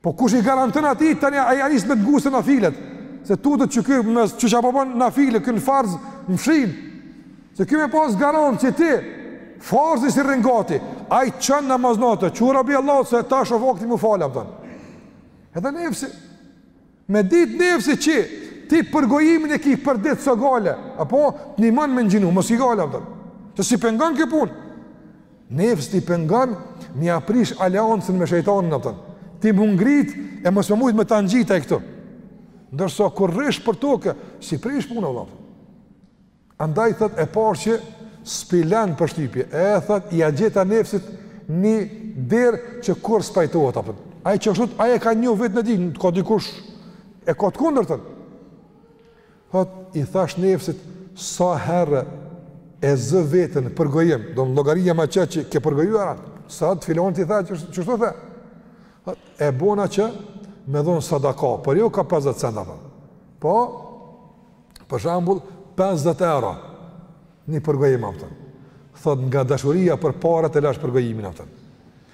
Po kush i garanton atij tani ai ja nis me të ngucë nafilet? Se tutet që ky me që çapo bën nafile, ky në farz mshin. Se ky me pas garant që ti farzit s'i rrin gati, ai t'çon n'namaz nate, çu rob i Allahut se tash është vakti m'u fal, a kupton. Edhe nefsi me ditë nefsi që ti përgojimin e ki përditë s'ka gajle, apo të ndihmon me ngjinu, mos ki gajle, a kupton, se s'i pengon kjo punë. Nefsit i pengon me ja prish aleancën me shejtanin, a kupton. Ti m'u ngrit e mos me mujt me ta ngjit ai këtu. Ndërsa kur rrish për toke, s'i prish punë vëlla. Andaj thot e parë që spilan për shtypje, e thot ia gjeta nefsit një derë që kurr s'pajtohet, a kupton. Ai qashtu, ai e ka njoh veten, e din, ka dikush e ka të kundërtën. Thotë, i thashë nefsit, sa herë e zë veten përgojim, don llogaria ma qet që ke përgojuar, a kupton, sa të filanit i the që qështu the. Thotë, e bona që me dhon sadaka, por jo ka 50 cent, a kupton. Po për shembull 50 euro ni përgojim, a kupton. Thotë nga dashuria për paret e lashë përgojimin, a kupton.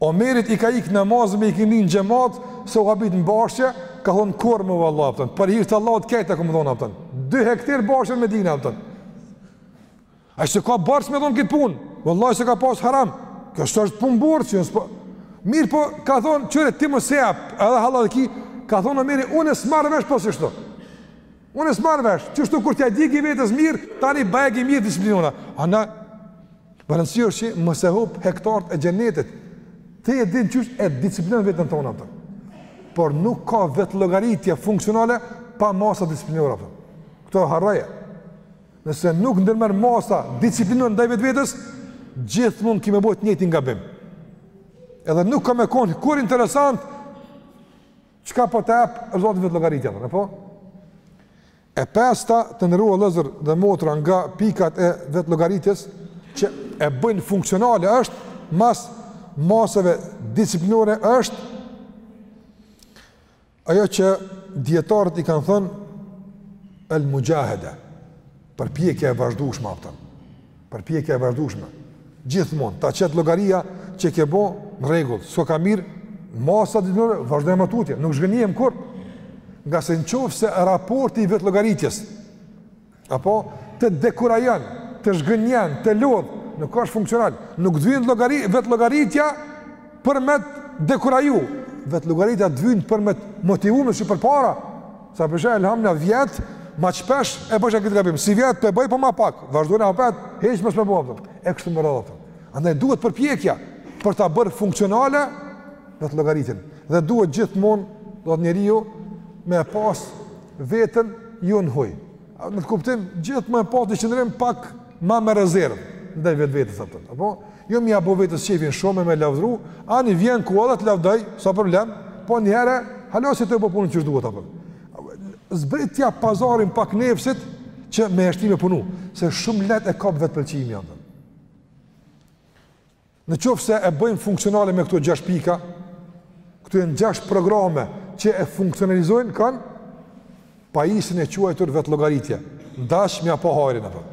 Omerit i ka ik namazi me ikindi n'xhemat se u habit në bahçe, ka thon kurr më valla, a kupton. Për hir të Allahut këtë kam me dhon, a kupton. Dy hektar bahçe me dinë, a kupton. Ai s'e ka borxh me dhon këtë punë. Vallahi s'e ka pas haram. Kjo s'është punë borxhi, jo spo. Mirëpo ka thon qyre ti mos e jep, edhe hallall e ki, ka thon Omeri unë s'marr vesh pas kështu. Unë s'marr vesh, qeshtu kur t'ja digi vetes mirë, tani bajegi mirë disiplinona. Ani, me rëndësi është që mos e hup hektarët e xhenetit, ti e din qysh e disiplinon veten tonde, apo. Por nuk ka vetëllogaritje funksionale pa masa disiplinore. Apo. Këto harroje. Nëse nuk ndërmerr masa disiplinore ndaj vetvetes, gjithmonë ki me bo të njëjtin gabim. Edhe nuk ka me konë kurrë interesant Çka po ta jep rezultatin vetëllogaritja, apo? Po? E pesta të nderuar vëllezër dhe motra nga pikat e vetëllogaritjes që e bëjnë funksionale është mas masave disiplinore është ajo që dijetarët i kanë thënë el muxhahede, përpjekja e vazhdushme, apo. Përpjekja e vazhdueshme gjithmonë ta qet llogaria që ke bo, në rregull, s'koka mirë, masa disiplinore, vazhdojmë ma tutje, nuk zhgënjehem kurrë ngase në qoftë se raporti i vetëllogaritjes, apo të dekurajon, të zhgënjen, të lodh, nuk është funksional, nuk të vyn llogari, vetëllogaritja, për me të dekuraju, vetëllogaritja të vyn për me të motivu me shty përpara, sa përshë elhamdulilah vjet ma shpesh e bojsha këtë gabim, sivjet pe boj po ma pak, vazhdojna apet, heq mos me bo më, e kështu me radhë, andaj duhet përpjekja për ta bërë funksionale vetëllogaritjen, dhe duhet gjithmonë, do të njeriu me pas veten ju në huj, Në atë kuptim, gjithmonë me pas qëndrim pak ma me rezervë, ndaj vetvetes, apo? Jo me ia bo vetes qejfin shumë me lavdru, ani vjen koha të lavdoj, s'ka problem, po njëherë, hala s'të po punon qysh duhet, apo? Zbritja pazarin pak nefsit, që me e shti me punu, se shumë lehtë e kap vetëpëlqimi, apo? Në qoftë se e bëjmë funksionale me këto 6 pika, këto janë 6 programe që e funksionalizojnë këtë pajisjen e quajtur vetëllogaritje, n'dash me ia pa hajrin, apo.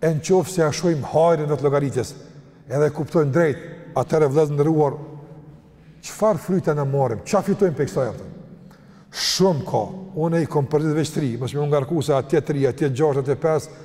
E në qoftë se ia shohim hajrin vetëllogaritjes, edhe e kuptojmë drejt, atëherë vëllezër të nderuar, çfarë fryta na marrim, çka fitojmë prej kësaj, apo? Shumë ka, unë i kom përzgjedh veç tri, mos me ju ngarku se atje tri, atje gjashtë, atje pesë,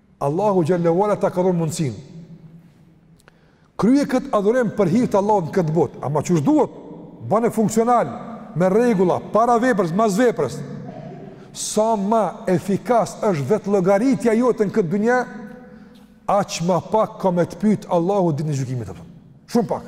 Allahu xhelle ve ala ta ka dhonë mundësinë. Krye këtë adhurim për hir të Allahut në këtë botë, ama qysh duhet, bane funksional, me rregulla, para veprës, mas veprës. Sa ma efikas është vetëllogaritja jote në këtë dynja, aq ma pak ka me të pyet Allahu ditën e gjykimit, apo. Shumë pak.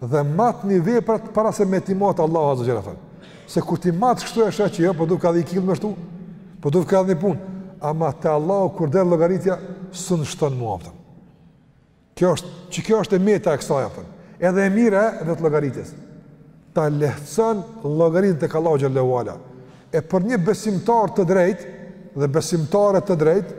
dhe matni veprat para se me t'i mat Allahu azze ve xhel thotë. Se kur t'i mat kështu e sheh që jo, po duhka edhe i kil me shtu. Po duhka edhe ni punë. Ama te Allahu kur del llogaritja s'un shton ma, a kupton. Kjo është, qe kjo është e meta e kësaj, a kupton. Edhe e mira e vetëllogaritjes. Ta lehtëson llogaritën tek Allahu xhel-le ve ala. E për një besimtar të drejtë dhe besimtare të drejtë,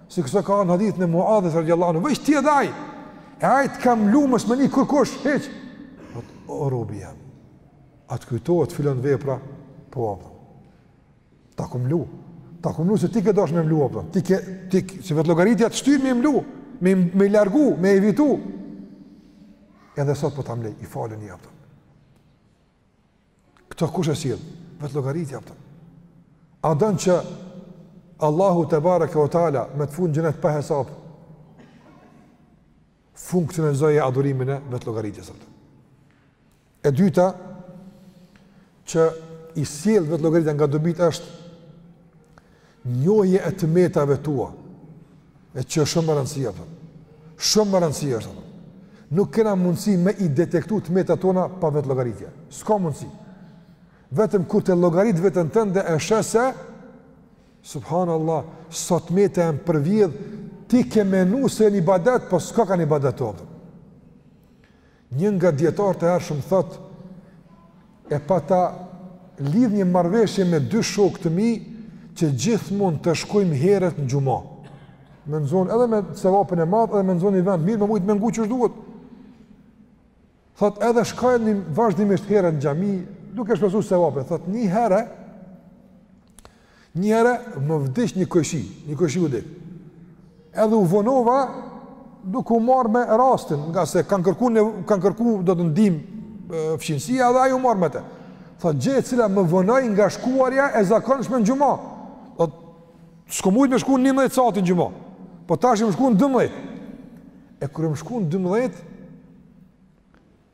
Si kështu ka në hadith në Muadhit radiallahu anhu, veç ti edhe ai, e ai t'ka mlu mos me ni kërkush, hiç. Thot, o robi jem, a të kujtohet filan vepra, po, a kupton, ta kum mlu, ta kum mlu se ti ke dash me mlu, a kupton, ti ke, ti ke, se vetëllogaritja të shtyn me mlu, me, me largu, me evitu, edhe sot po ta mlej, i falen, a kupton. Këto kush e sjell? Vetëllogaritja, a kupton? A don që Allahu tebareke ve teala me të fut n'xhenet pa hesab? Funksionalizoje adhurimin e vetëllogaritjes, a kupton? E dyta që i sjell vetëllogaritja nga dobitë është Njohje e të metave tua, e që është shumë me rëndësi, a kupton. Shumë me rëndësi është, a kupton. Nuk kena mundësi me i detektu të metat tona pa vetëllogaritje. S'ka mundësi. Vetëm kur ta llogarit veten tënde e sheh se, Subhanallah, sa të meta janë përvjedh, ti ke menu se je n'ibadet, po s'ka kan ibadet, a kupton. Një nga dijetarët e hershëm thotë, e pata lidh një marrëveshje me dy shokë të mi që gjithmonë të shkojmë herët në xhuma. Me nxon edhe me sevapin e madh, edhe me nxon ni vend t'mirë, me mujt me ngu qysh duhet. Thot edhe shkonim vazhdimisht herët në xhami, duke shpresuar sevapin. Thot një herë Një herë më vdiq një kojshi, një kojshi vdiq. Edhe u vonova duke u marrë me rastin, ngase kanë kërku, në, kanë kërku do ndihmë fqinjësia edhe ai o marrë me te. Tha, gjë e cila më vonoi nga shkuarja e zakonshme në xhuma. Tha, s'kom mujtë me shku n'nimdhet sati n'xhuma. Po tash jom shku në dymdhet. E kur jom shku në dymdhet,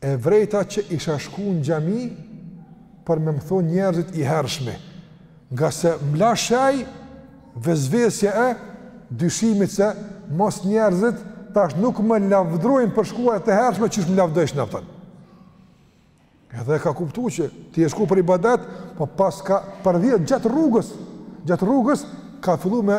E vrejta që isha shku në xhami për me më thonë njerëzit i hershmi, ngase m'u lëshua vesvesja e dyshimit se mos njerëzit tash nuk më lavdrojnë për shkuar të hershme qysh më lavdojshin, a kupton. Edhe ka kuptu që ti je shku për ibadet, po paska përvjedh gjatë rrugës, gjatë rrugës ka fillu me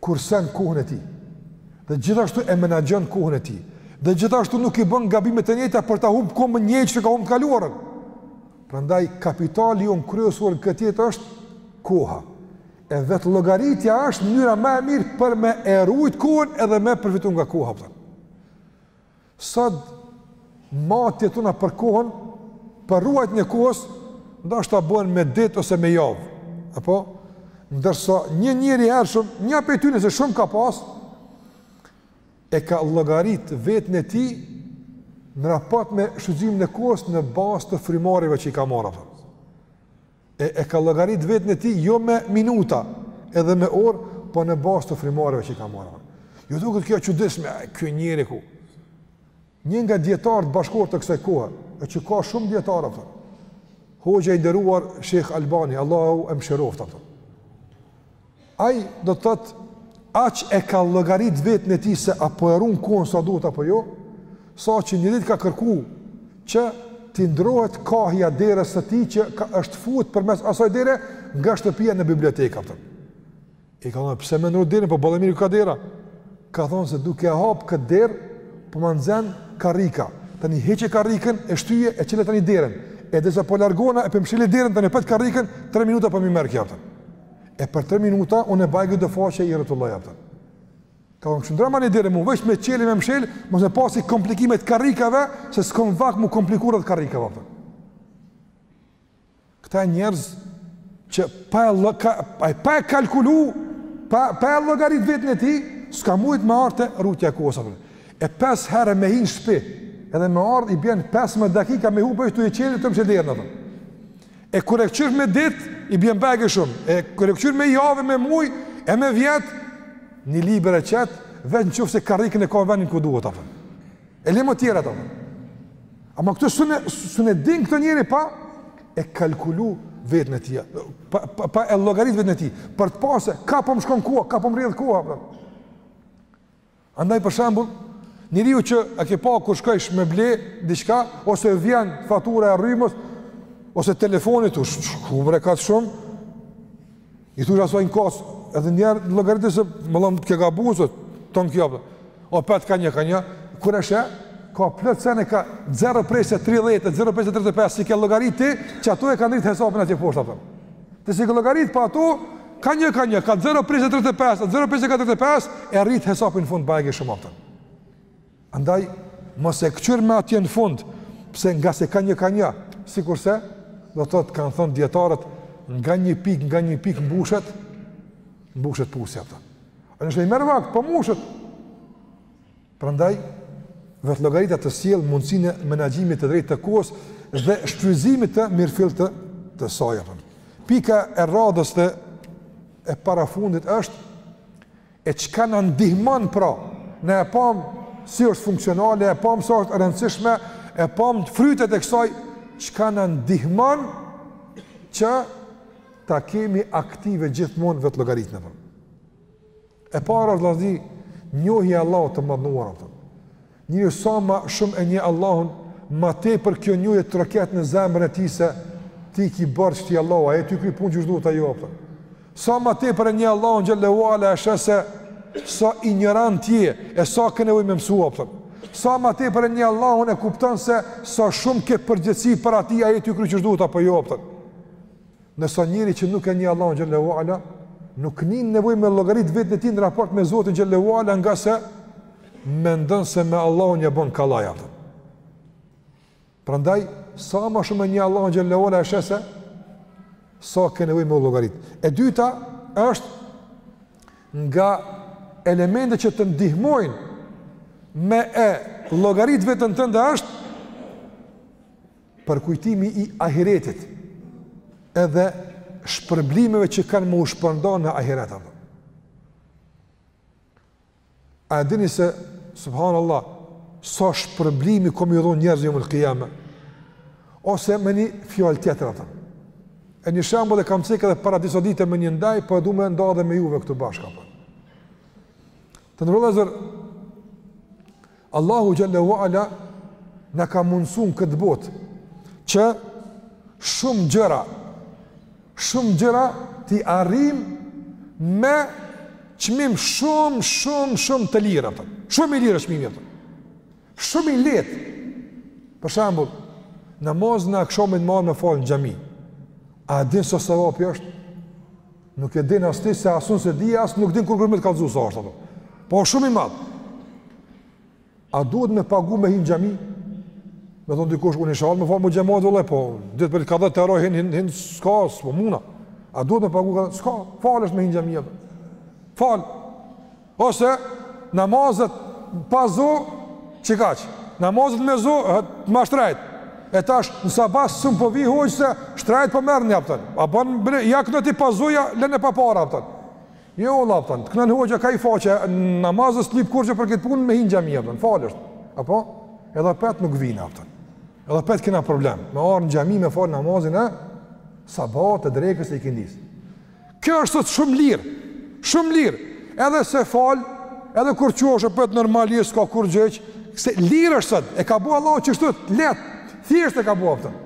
kursen kohën e tij dhe gjithashtu e menaxhon kohën e tij dhe gjithashtu nuk i bën gabimet e njëjta për ta humb kohën në mënyrë që ka humb të kaluarën. Prandaj kapitali jonë kryesor n'këtë jetë është koha. E vetëllogaritja është mënyra ma e mirë për me e rujt kohën edhe me përfitu nga koha. A kupton. Sot matjet tona për kohën, për ruajtjen e kohës, ndoshta bëhen me ditë ose me javë. Apo? Ndërsa një njeri i hershëm, një prej tyne se shumë ka pas, e ka llogarit veten e tij, në raport me shfrytëzimin e kohës në bazë të frymarrjeve që i ka marrë. e e ka llogarit vetën e tij jo me minuta, edhe me orë, po në bazë të frymarrjeve që i ka marrë. Ju ju duket kjo e çuditshme, ky njeri ku një nga dijetarët bashkëkohorë të kësaj kohe, e që ka shumë dijetarë apton. Hoxha i nderuar Sheikh Albani, Allahu e mëshiroftë apton. Ai do të thotë aq e ka llogarit vetën e tij se apo e ruan kohën sa duhet apo jo, sa që një ditë ka kërku që t'i ndrrohet kahja derës së tij që ka është fut përmes asaj dere nga shtëpia në bibliotekë apton. I kanë thonë pse me ndrru derën po boll e mirë kjo dera. Ka thonë se duke e hap këtë derë po më nxen karrika. Tani hiqe karrikën e shtyje e çele tani derën. E desa po largona e po mshili derën tani apet karrikën 3 minuta po m'i merr kjo apton. E për 3 minuta unë e bajagi do faqe i rrotulloj apton. Ka thonë ndrromani derën mu veç me çel e me mshel, mos me pas komplikimet e karrikave, se s'kam vakt m'u kompliku rreth karrikave apton. Këta njerëz që pa e lë, ka, pa, pa e kalkulu, pa, pa e llogarit vetën e tij, s'ka mujtë me ardh te ruajtja e kohës apton. E pesë herë me hi në shpi, edhe me ardhë i bjen 15 dakika me hup tu e çel e tu mshel derën apton. E kur e këqyr me dit, i bjen bajagi shumë. E kur e këqyr me jave, me muj, e me vjet, një libër e qet, veç në qoftë se karrikën e ka venin ku duhet, apton. E le më tjerat, apton. Ama këto sun e, sun e din këto njeri pa e kalkulu veten e tij, pa, pa, pa e llogarit veten e tij, për të pa se ka po më shkon koha, ka po më rrjedh koha, apton. Andaj për shembull, njeriu që a ke pa kur shkojsh me ble diçka ose vjen fatura e rrymës ose telefonit u shkumre ka shumë. I thush asaj në kasë, edhe një herë llogarite se më lëm të ke gabu apton kjo. Opet ka një ka një kur e sheh ka plot sene ka 0 presje 30 0 presje 35 s'i ke llogarit ti që ato e kanë rrit hesapin atje poshtë apton. Dhe s'i ke llogarit po ato, ka një, ka një, ka 0,35, 0,45, e rrit hesapin në fund bajagi shumë apton. Andaj, mos e këqyr me atje në fund, pse nga se ka një ka një, sikurse, do të thotë kanë thënë dijetarët, nga një pikë, nga një pikë mbushet, mbushet pusi apton. Nashta i merr vakt, po mbushet. Prandaj, vetëllogaritja të sjell mundësinë e menaxhimit të drejtë të kohës dhe shfrytëzimit të mirëfilltë të, të saj. Pika e radhës e e parafundit është e çka na ndihmon pra, ne e pam si është funksionale, e pam sa është e rëndësishme, e pam frytet e kësaj çka na ndihmon që ta kemi aktive gjithmonë vetëllogaritën e E para është vllazni, njohja e Allahut të madhëruar, a kupton. Njeri sa ma shumë e njeh Allahun, ma tepër kjo njohje troket në zemrën e tij se ti ki borxh te Allahu, a je tu kry punë që s'duhet a jo, a kupton. Sa ma tepër e njeh Allahun xhelle ue ala e sheh se sa injorant je e sa ke nevojë me mësu, a kupton. Sa ma tepër e njeh Allahun e kupton se sa shumë ke përgjegjësi para tij, a je tu kry që s'duhet apo jo, a kupton. Ndërsa njeri që nuk e njeh Allahun xhelle ue ala, nuk nin nevojë me llogarit veten e tij në raport me Zotin xhelle ue ala ngase mendon se me Allahun e bën kallaj, a kupton. Prandaj, sa ma shumë e njeh Allahun xhelle ue ala e sheh se sa ke nevojë me u llogarit. E dyta është nga elemente që të ndihmojnë me e llogarit veten tënde është përkujtimi i ahiretit edhe shpërblimeve që kanë me u shpërnda në ahiret, a kupton. A e dini se, subhanallah, sa shpërblime kanë me iu dhon njerëzve jeumul kijame, ose me një fjalë tjetër, a kupton. E një shembull e kam cekë edhe para disa dite me një ndejë, po e du me nda edhe me juve këtu bashkë, po. Të nderuar vëllezër, Allahu xhelle ue ala na ka mundësu në këtë botë që shumë gjëra shumë gjëra t'i arrim me çmim shumë shumë shumë të lirë, a kupton. Shumë i lirë çmimi, a kupton. Shumë i lehtë. Për shembull, namazin e akshamit me ardh me fal në xhami. A din sa sevap është? Nuk e din as ti se as unë s'e di as nuk din kurrkush me të kallzu sa është apo. Po shumë i madh. A duhet me pagu me hi n'xhami? Me thonë dikush, unë isha ardhë me fal me xhemat, vëlla, po ditë për ditë ka dhetë euro, hin, hin, s'ka, s'po muna. A duhet me pagu, s'ka, falë është me hi n'xhami, a. Falë. Ose namazet pa zo, qikaq. Namazet me zo, ma shtrejt. E tash, në sabah, s'un po vij hoxhë se shtrejt po merrni, a kupton. A bën, ja knon ti pa zo, ja len pa pare, a kupton. Jo vallah, a kupton, të knon hoxha ka ni faqe namaz e s'të lyp kurgjë për këtë punë, me hi n'xhami, a kupton, falë është. Apo? Edhe apet nuk vina, a kupton. Edhe apet kena problem me ardh në xhami, me fal namazin e sabahut, të drekës e ikindisë. Kjo është sot shumë lirë, shumë lirë, edhe s'e fal, edhe kur çohesh apet normal je, s'ka kurgjë, se lirë është sot, e ka bo Allahu kështu lehtë, thjeshtë e ka bo, a pton.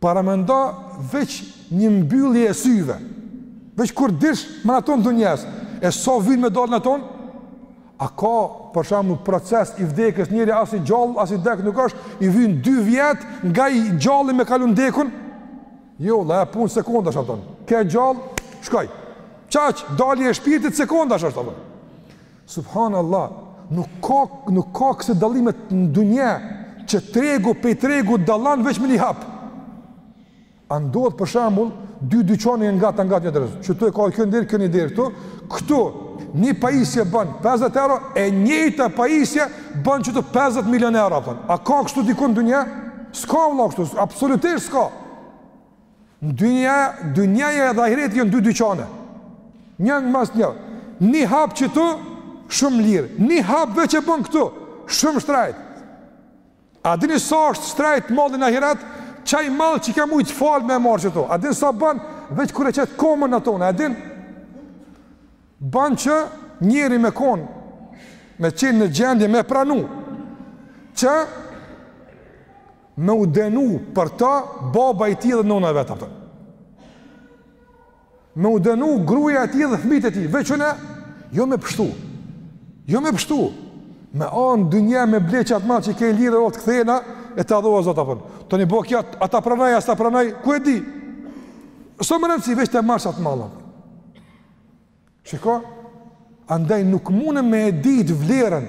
Paramendo veç një mbyllje e syve, veç kur dilsh n'at anë të dynjasë, e sa vyjnë me dalë n'at anë, a ka për shembull proces i vdekjes njeri as i gjallë, as i dekë nuk është, i vyjnë dy vjet nga i gjalli me kalu n'dekun, Jo vëlla, punë sekondash, a pton. Ke gjallë, shkoi. Qaq, dalja e shpirtit sekondash është, a pton. Subhanallah, nuk ka nuk ka këso dallime në dynja që tregu prej tregu dallon veç me një hap. A ndodh për shembull dy dyqane janë ngat e ngat, drejt. Qëtu e ka kjo ndër këni deri këtu. Këtu një pajisje bën 50 euro e njëjta pajisje bën qëtu 50 milion euro, a pton. A ka kështu dikun n'dynja? S'ka vla kështu, absolutisht s'ka. Në dynja, dynja edhe ahireti janë dy dyqane. Njani mas njanit. Një hap qëtu, shumë lirë. Një hap veç e bën këtu, shumë shtrejt. A dini sa është shtrejt malli në ahiret? Qaj mall që ke mujt falë me marrë qëtu. A dini sa bën, veç kur e qet komën n'at anë, a dini? Bën që njeri me kon me qenë në gjendje me pranu që me u dënu për ta baba i tij dhe nona e vet, a pton. Me u dënu gruja e tij dhe fmijt e tij, veç unë, jo me pështu, jo me pështu, me ardh n'dynja me ble qat mall që e ke lirë, o të kthehna, e ta adhuroj Zotin, a pton. Tani bëhë kja, a ta pranojnë, a s'ta pranojnë, ku e di? S'o me rëndësi, veç ta marrsh atë mall, a pton. Shiko, andaj nuk mun me e ditë vlerën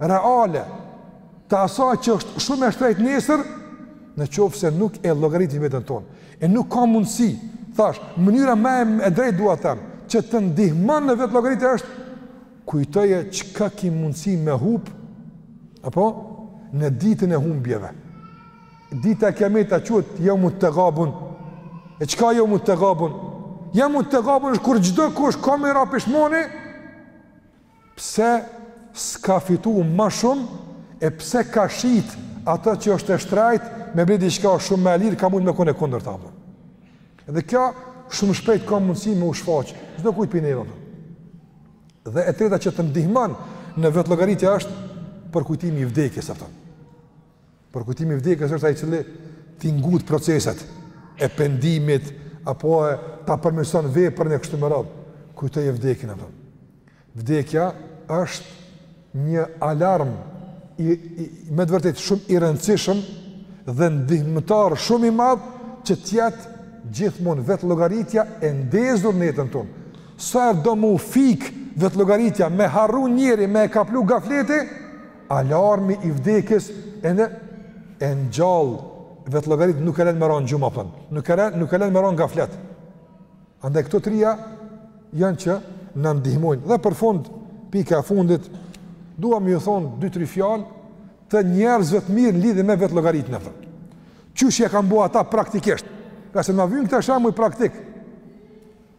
reale të asaj që është shumë e shtrejt nesër, në qoftë se nuk e llogaritim veten tonë. E nuk ka mundësi, thashë, mënyra më e drejtë dua të them, që të ndihmon në vetëllogaritje është, kujtoje çka ki mundësi me hup, apo, në ditën e humbjeve. Dita e Kiametit a quhet Yawmut Tagabun? E çka Yawmut Tagabun? Yawmut Tagabun është kur çdokush ka me ra pishman pse s'ka fitu më shumë e pse ka shit atë që është e shtrejtë me ble diçka shumë më e lirë ka mujt me kon e kundërta. Dhe kjo shumë shpejt ka mundësi me u shfaqë, çdokujt prej neve. Dhe e treta që të ndihmon në vetëllogaritje është përkujtimi i vdekjes, a pton. Por kujtimi i vdekjes është ai i cili t'i ngut proceset e pendimit apo e ta përmirëson veprën e kështu me radhë. Kujtoje vdekjen kupton. Vdekja është një alarm i, i me të vërtetë shumë i rëndësishëm dhe ndihmëtar shumë i madh që të jetë gjithmonë vetëllogaritja e ndezur në jetën tonë. Sa herë do me u fik vetëllogaritja me harru njeri me e kaplu gafleti, Alarmi i vdekjes e ngjall vetëllogarinë nuk e len me ra n'gjumë kupton. Nuk e len, nuk e len me ra n'gaflet. Andaj këto tria janë që na ndihmojnë. Dhe për fund, pika e fundit, dua me ju thonë dy tri fjalë të njerëzve të mirë lidhje me vetëllogarinë kupton. Qysh ia kanë bo ata praktikisht. Se na vynë këta shembuj praktikë.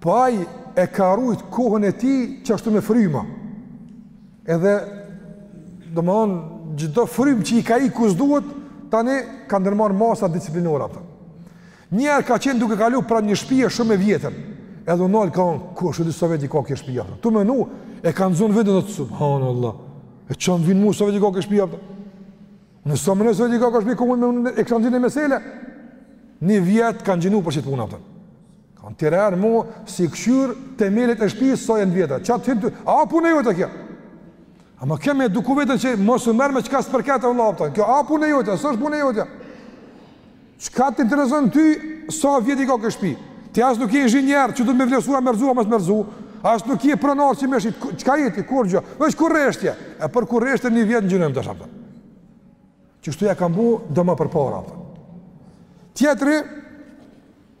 Po ai e ka rujt kohën e tij qashtu me fryma. Edhe domethon çdo frymë që i ka ik ku s'duhet tani ka ndërmarr masa disiplinore kupton. Një herë ka qenë duke kalu pranë një shtëpie shumë e vjetër. Edhe u nal ka thon kushedi sa vjet i ka kjo shtëpi kupton. Tu menu e ka nxon veten thotë subhanallah. E çka m'vyn mua sa vjet i ka kjo shtëpi kupton. Në sa më nëse ka kjo shtëpi ku më e kanë dhënë mesela. Një vjet ka gjinu për qit punë kupton. Kanë të rërë mu, si kshyr temelet e shpisë, sa janë vjetra, që atë hypë të... A, punë e jote kjo? A m'ke me eduku veten që mos u merr me çka s'të përket e vlla, kjo, a, punë e jote, s'është punë e jote? Çka të intereson ty, sa vjet i ka kjo shpi? Ti as nuk je inxhinier, që do të me vlerësu a me rrzu a mos me rrzu, as nuk je pronar që me shit, çka je ti, kurrgjë, veç kureshtje, e për kureshtje një vjet me gjinu tash kupton. Qështu ia kanë bo, do më përpara, kupton. Tjetri,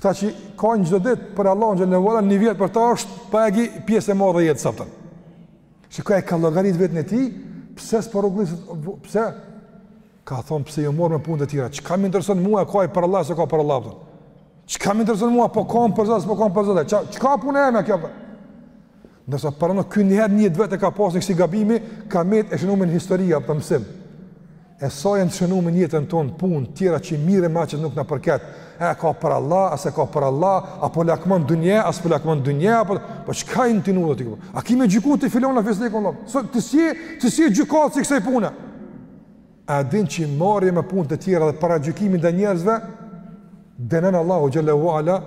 Këta që ka një çdo ditë për Allah në gjëllë një vjet për ta është bajagi pjesë e madhe e jetës kupton. Që ka e ka llogarit veten e tij, pse s'po përruglisët, pse? Ka thonë pse je marrë me punë të tjera, çka m'intereson mua e ka për Allah s'e ka për Allah kupton? Çka m'intereson mua, po kam për zëtë, po kam për zëtë, çka punë e jeme kjo kupton? Ndërsa paramendo ky njëherë n'jetë t'vet e ka pas një kësi gabimi, ka met e shënume në histori për mësim. E sa janë t'shënume n'jetën tonë punë tjera që i mire ma që nuk na përket, e ka për Allah, a s'e ka për Allah, a po lakmon dunja, a s'po lakmon dunja, a po, po çka i në të në dhe të A ki me gjyku ti filan fistekun, so, ti s'je, ti s'je gjykatës i kësaj pune. A e din që marrja me punë të tjera dhe paragjykimi ndaj njerëzve dënon Allahu xhele ve ala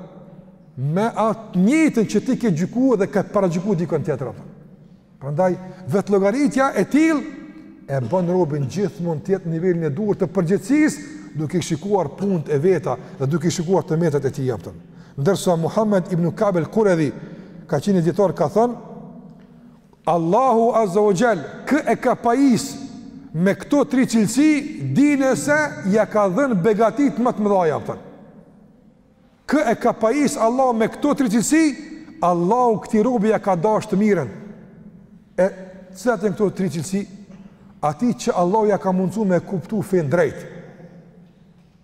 me atë njëjtën që ti ke gjyku dhe ke paragjyku dikon tjetër kupton. Prandaj vetëllogaritja e tillë e bën robin gjithmonë të jetë nivelin e duhur të përgjegjësisë, duke shikuar punët e veta dhe duke shikuar të metat e tij kupton. Ndërsa Muhammed ibn Kab el Kuredhi ka qenë një dijetar ka thënë, Allahu azza wa jall kë e ka pajis me këto tri cilësi dine se ja ka dhënë begatitë më të mëdha, a kupton. Kë e ka pajis Allahu me këto tri cilësi Allahu këtij robi ja ka dashtë të mirën. E cilat janë këto tri cilësi atij që Allahu ja ka mundësu me kuptu fenë drejt.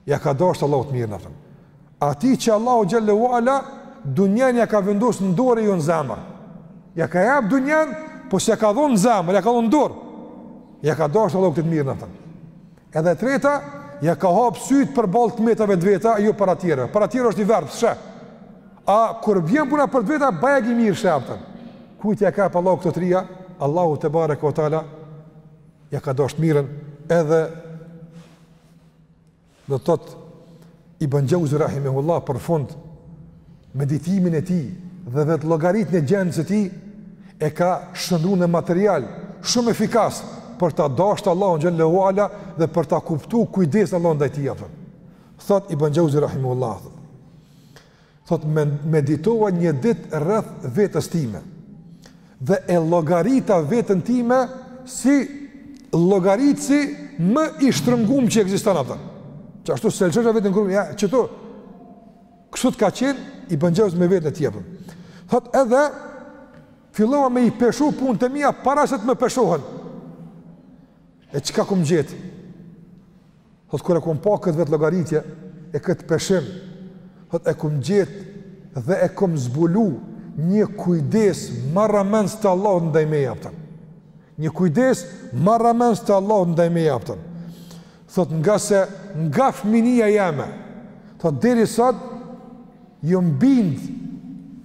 Ja ka dashtë Allahu të mirën, a kupton. Atij që Allahu xhelle ue ala, dunjen ja ka vendosë në dorë e jo në zemër. Ja ka jap dunjen, po s'ja ka dhonë në zemër, ja ka dhonë në dorë. Ja ka dashtë Allahu këtij të mirën, a kupton. Edhe e treta, ja ka hapë sytë përballë të metave të veta, jo për t'tjerëve. Për t'tjerëve është i verbër, s'sheh. A, kur bjen puna për të veta, bajagi mirë sheh, a kupton. Kujt ja ka jap Allahu këto tria, Allahu tebareke ue teala, ja ka dashtë t'mirën, edhe Do të thotë Ibn Xheuzi rahimehullah për fund meditimin e tij dhe vetëllogaritjen e gjendjes së tij e ka shndërru në material shumë efikas për ta dashtë Allahun xhelle ue ala dhe për ta kuptu kujdesin e Allahut ndaj tij, a kupton. Thot Ibn Xheuzi rahimehullah. Thotë, Meditova një ditë rreth vetes time dhe e llogarita veten time si llogaritësi më i shtrëngum që ekziston, a kupton. Qashtu s'e lëshoja veten kurrë, a kupton. Kështu të ka qenë Ibn Xheuzi me veten e tij, a kupton. Thot edhe fillova me i peshu punët e mia para se të më peshohen. E çka kum gjet? Thot kur e kum pa këtë vetëllogaritje e këtë peshim, thot e kum gjetë dhe e kum zbulu një kujdes marramendës të Allahut ndaj meje, a kupton. Një kujdes marramendës të Allahut ndaj meje, a kupton. Thot ngase nga fëminia jeme, thot deri sot, jum bind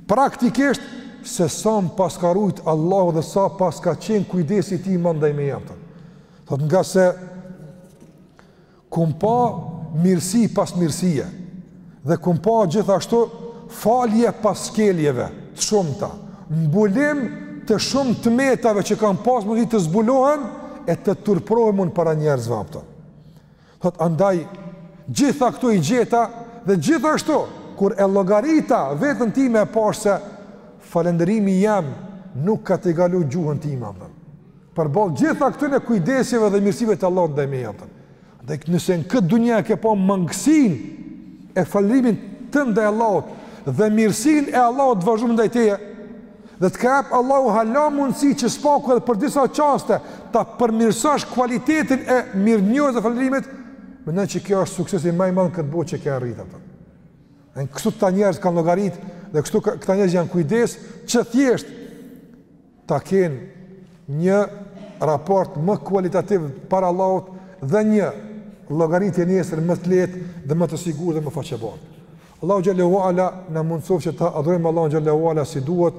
praktikisht se sa më paska rujt Allahu dhe sa paska qenë kujdesi i tij i madh ndaj meje, a kupton. Thot ngase kum pa mirësi pas mirësie dhe kum pa gjithashtu falje pas shkeljeve të shumta, mbulim të shumë të metave që kanë pas mundësi të zbulohen e të turprohem unë para njerëzve, a kupton. Thot andaj gjitha këto i gjeta dhe gjithashtu kur e llogarita veten time e pashë se falënderimi jem nuk e ka tejkalu gjuhën time, a kupton, përballë gjitha këtyne kujdesjeve dhe mirësive të Allahut ndaj meje, a kupton. Dhe nëse në këtë dunja ke pa mangësinë e falënderimit tënd ndaj Allahut dhe mirësinë e Allahut t'vazhdum ndaj teje, Dhe të ka dhanë Allahu hala mundësi që së paku edhe për disa çaste ta përmirësosh kualitetin e mirënjohjes dhe falënderimit, mendon që kjo është suksesi më i madh në këtë botë që ke arrit atë. E kështu këta njerëz kanë llogarit dhe kështu këta njerëz janë kujdes që thjesht ta kenë një raport më kualitativ para Allahut dhe një llogaritje nesër më të lehtë dhe më të sigurt dhe më faqebardh. Allahu xhallahu u ala na mundësoftë që ta adhurojmë Allahun xhallahu u ala si duhet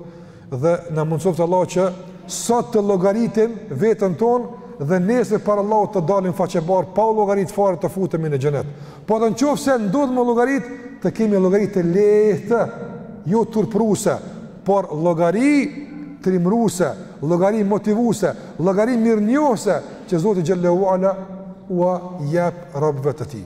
dhe na mundësoftë Allahu që sot të llogaritim veten tonë dhe nesër para Allahut të dalim faqebardh pa u llogarit fare të futemi në xhenet. Po edhe në qoftë se ndodh me llogarit të kemi llogari të lehtë, jo turpruese, por llogari trimruese, llogari motivuese, llogari mirënjohëse që Zoti xhallahu u ala ua jep robëve të tij.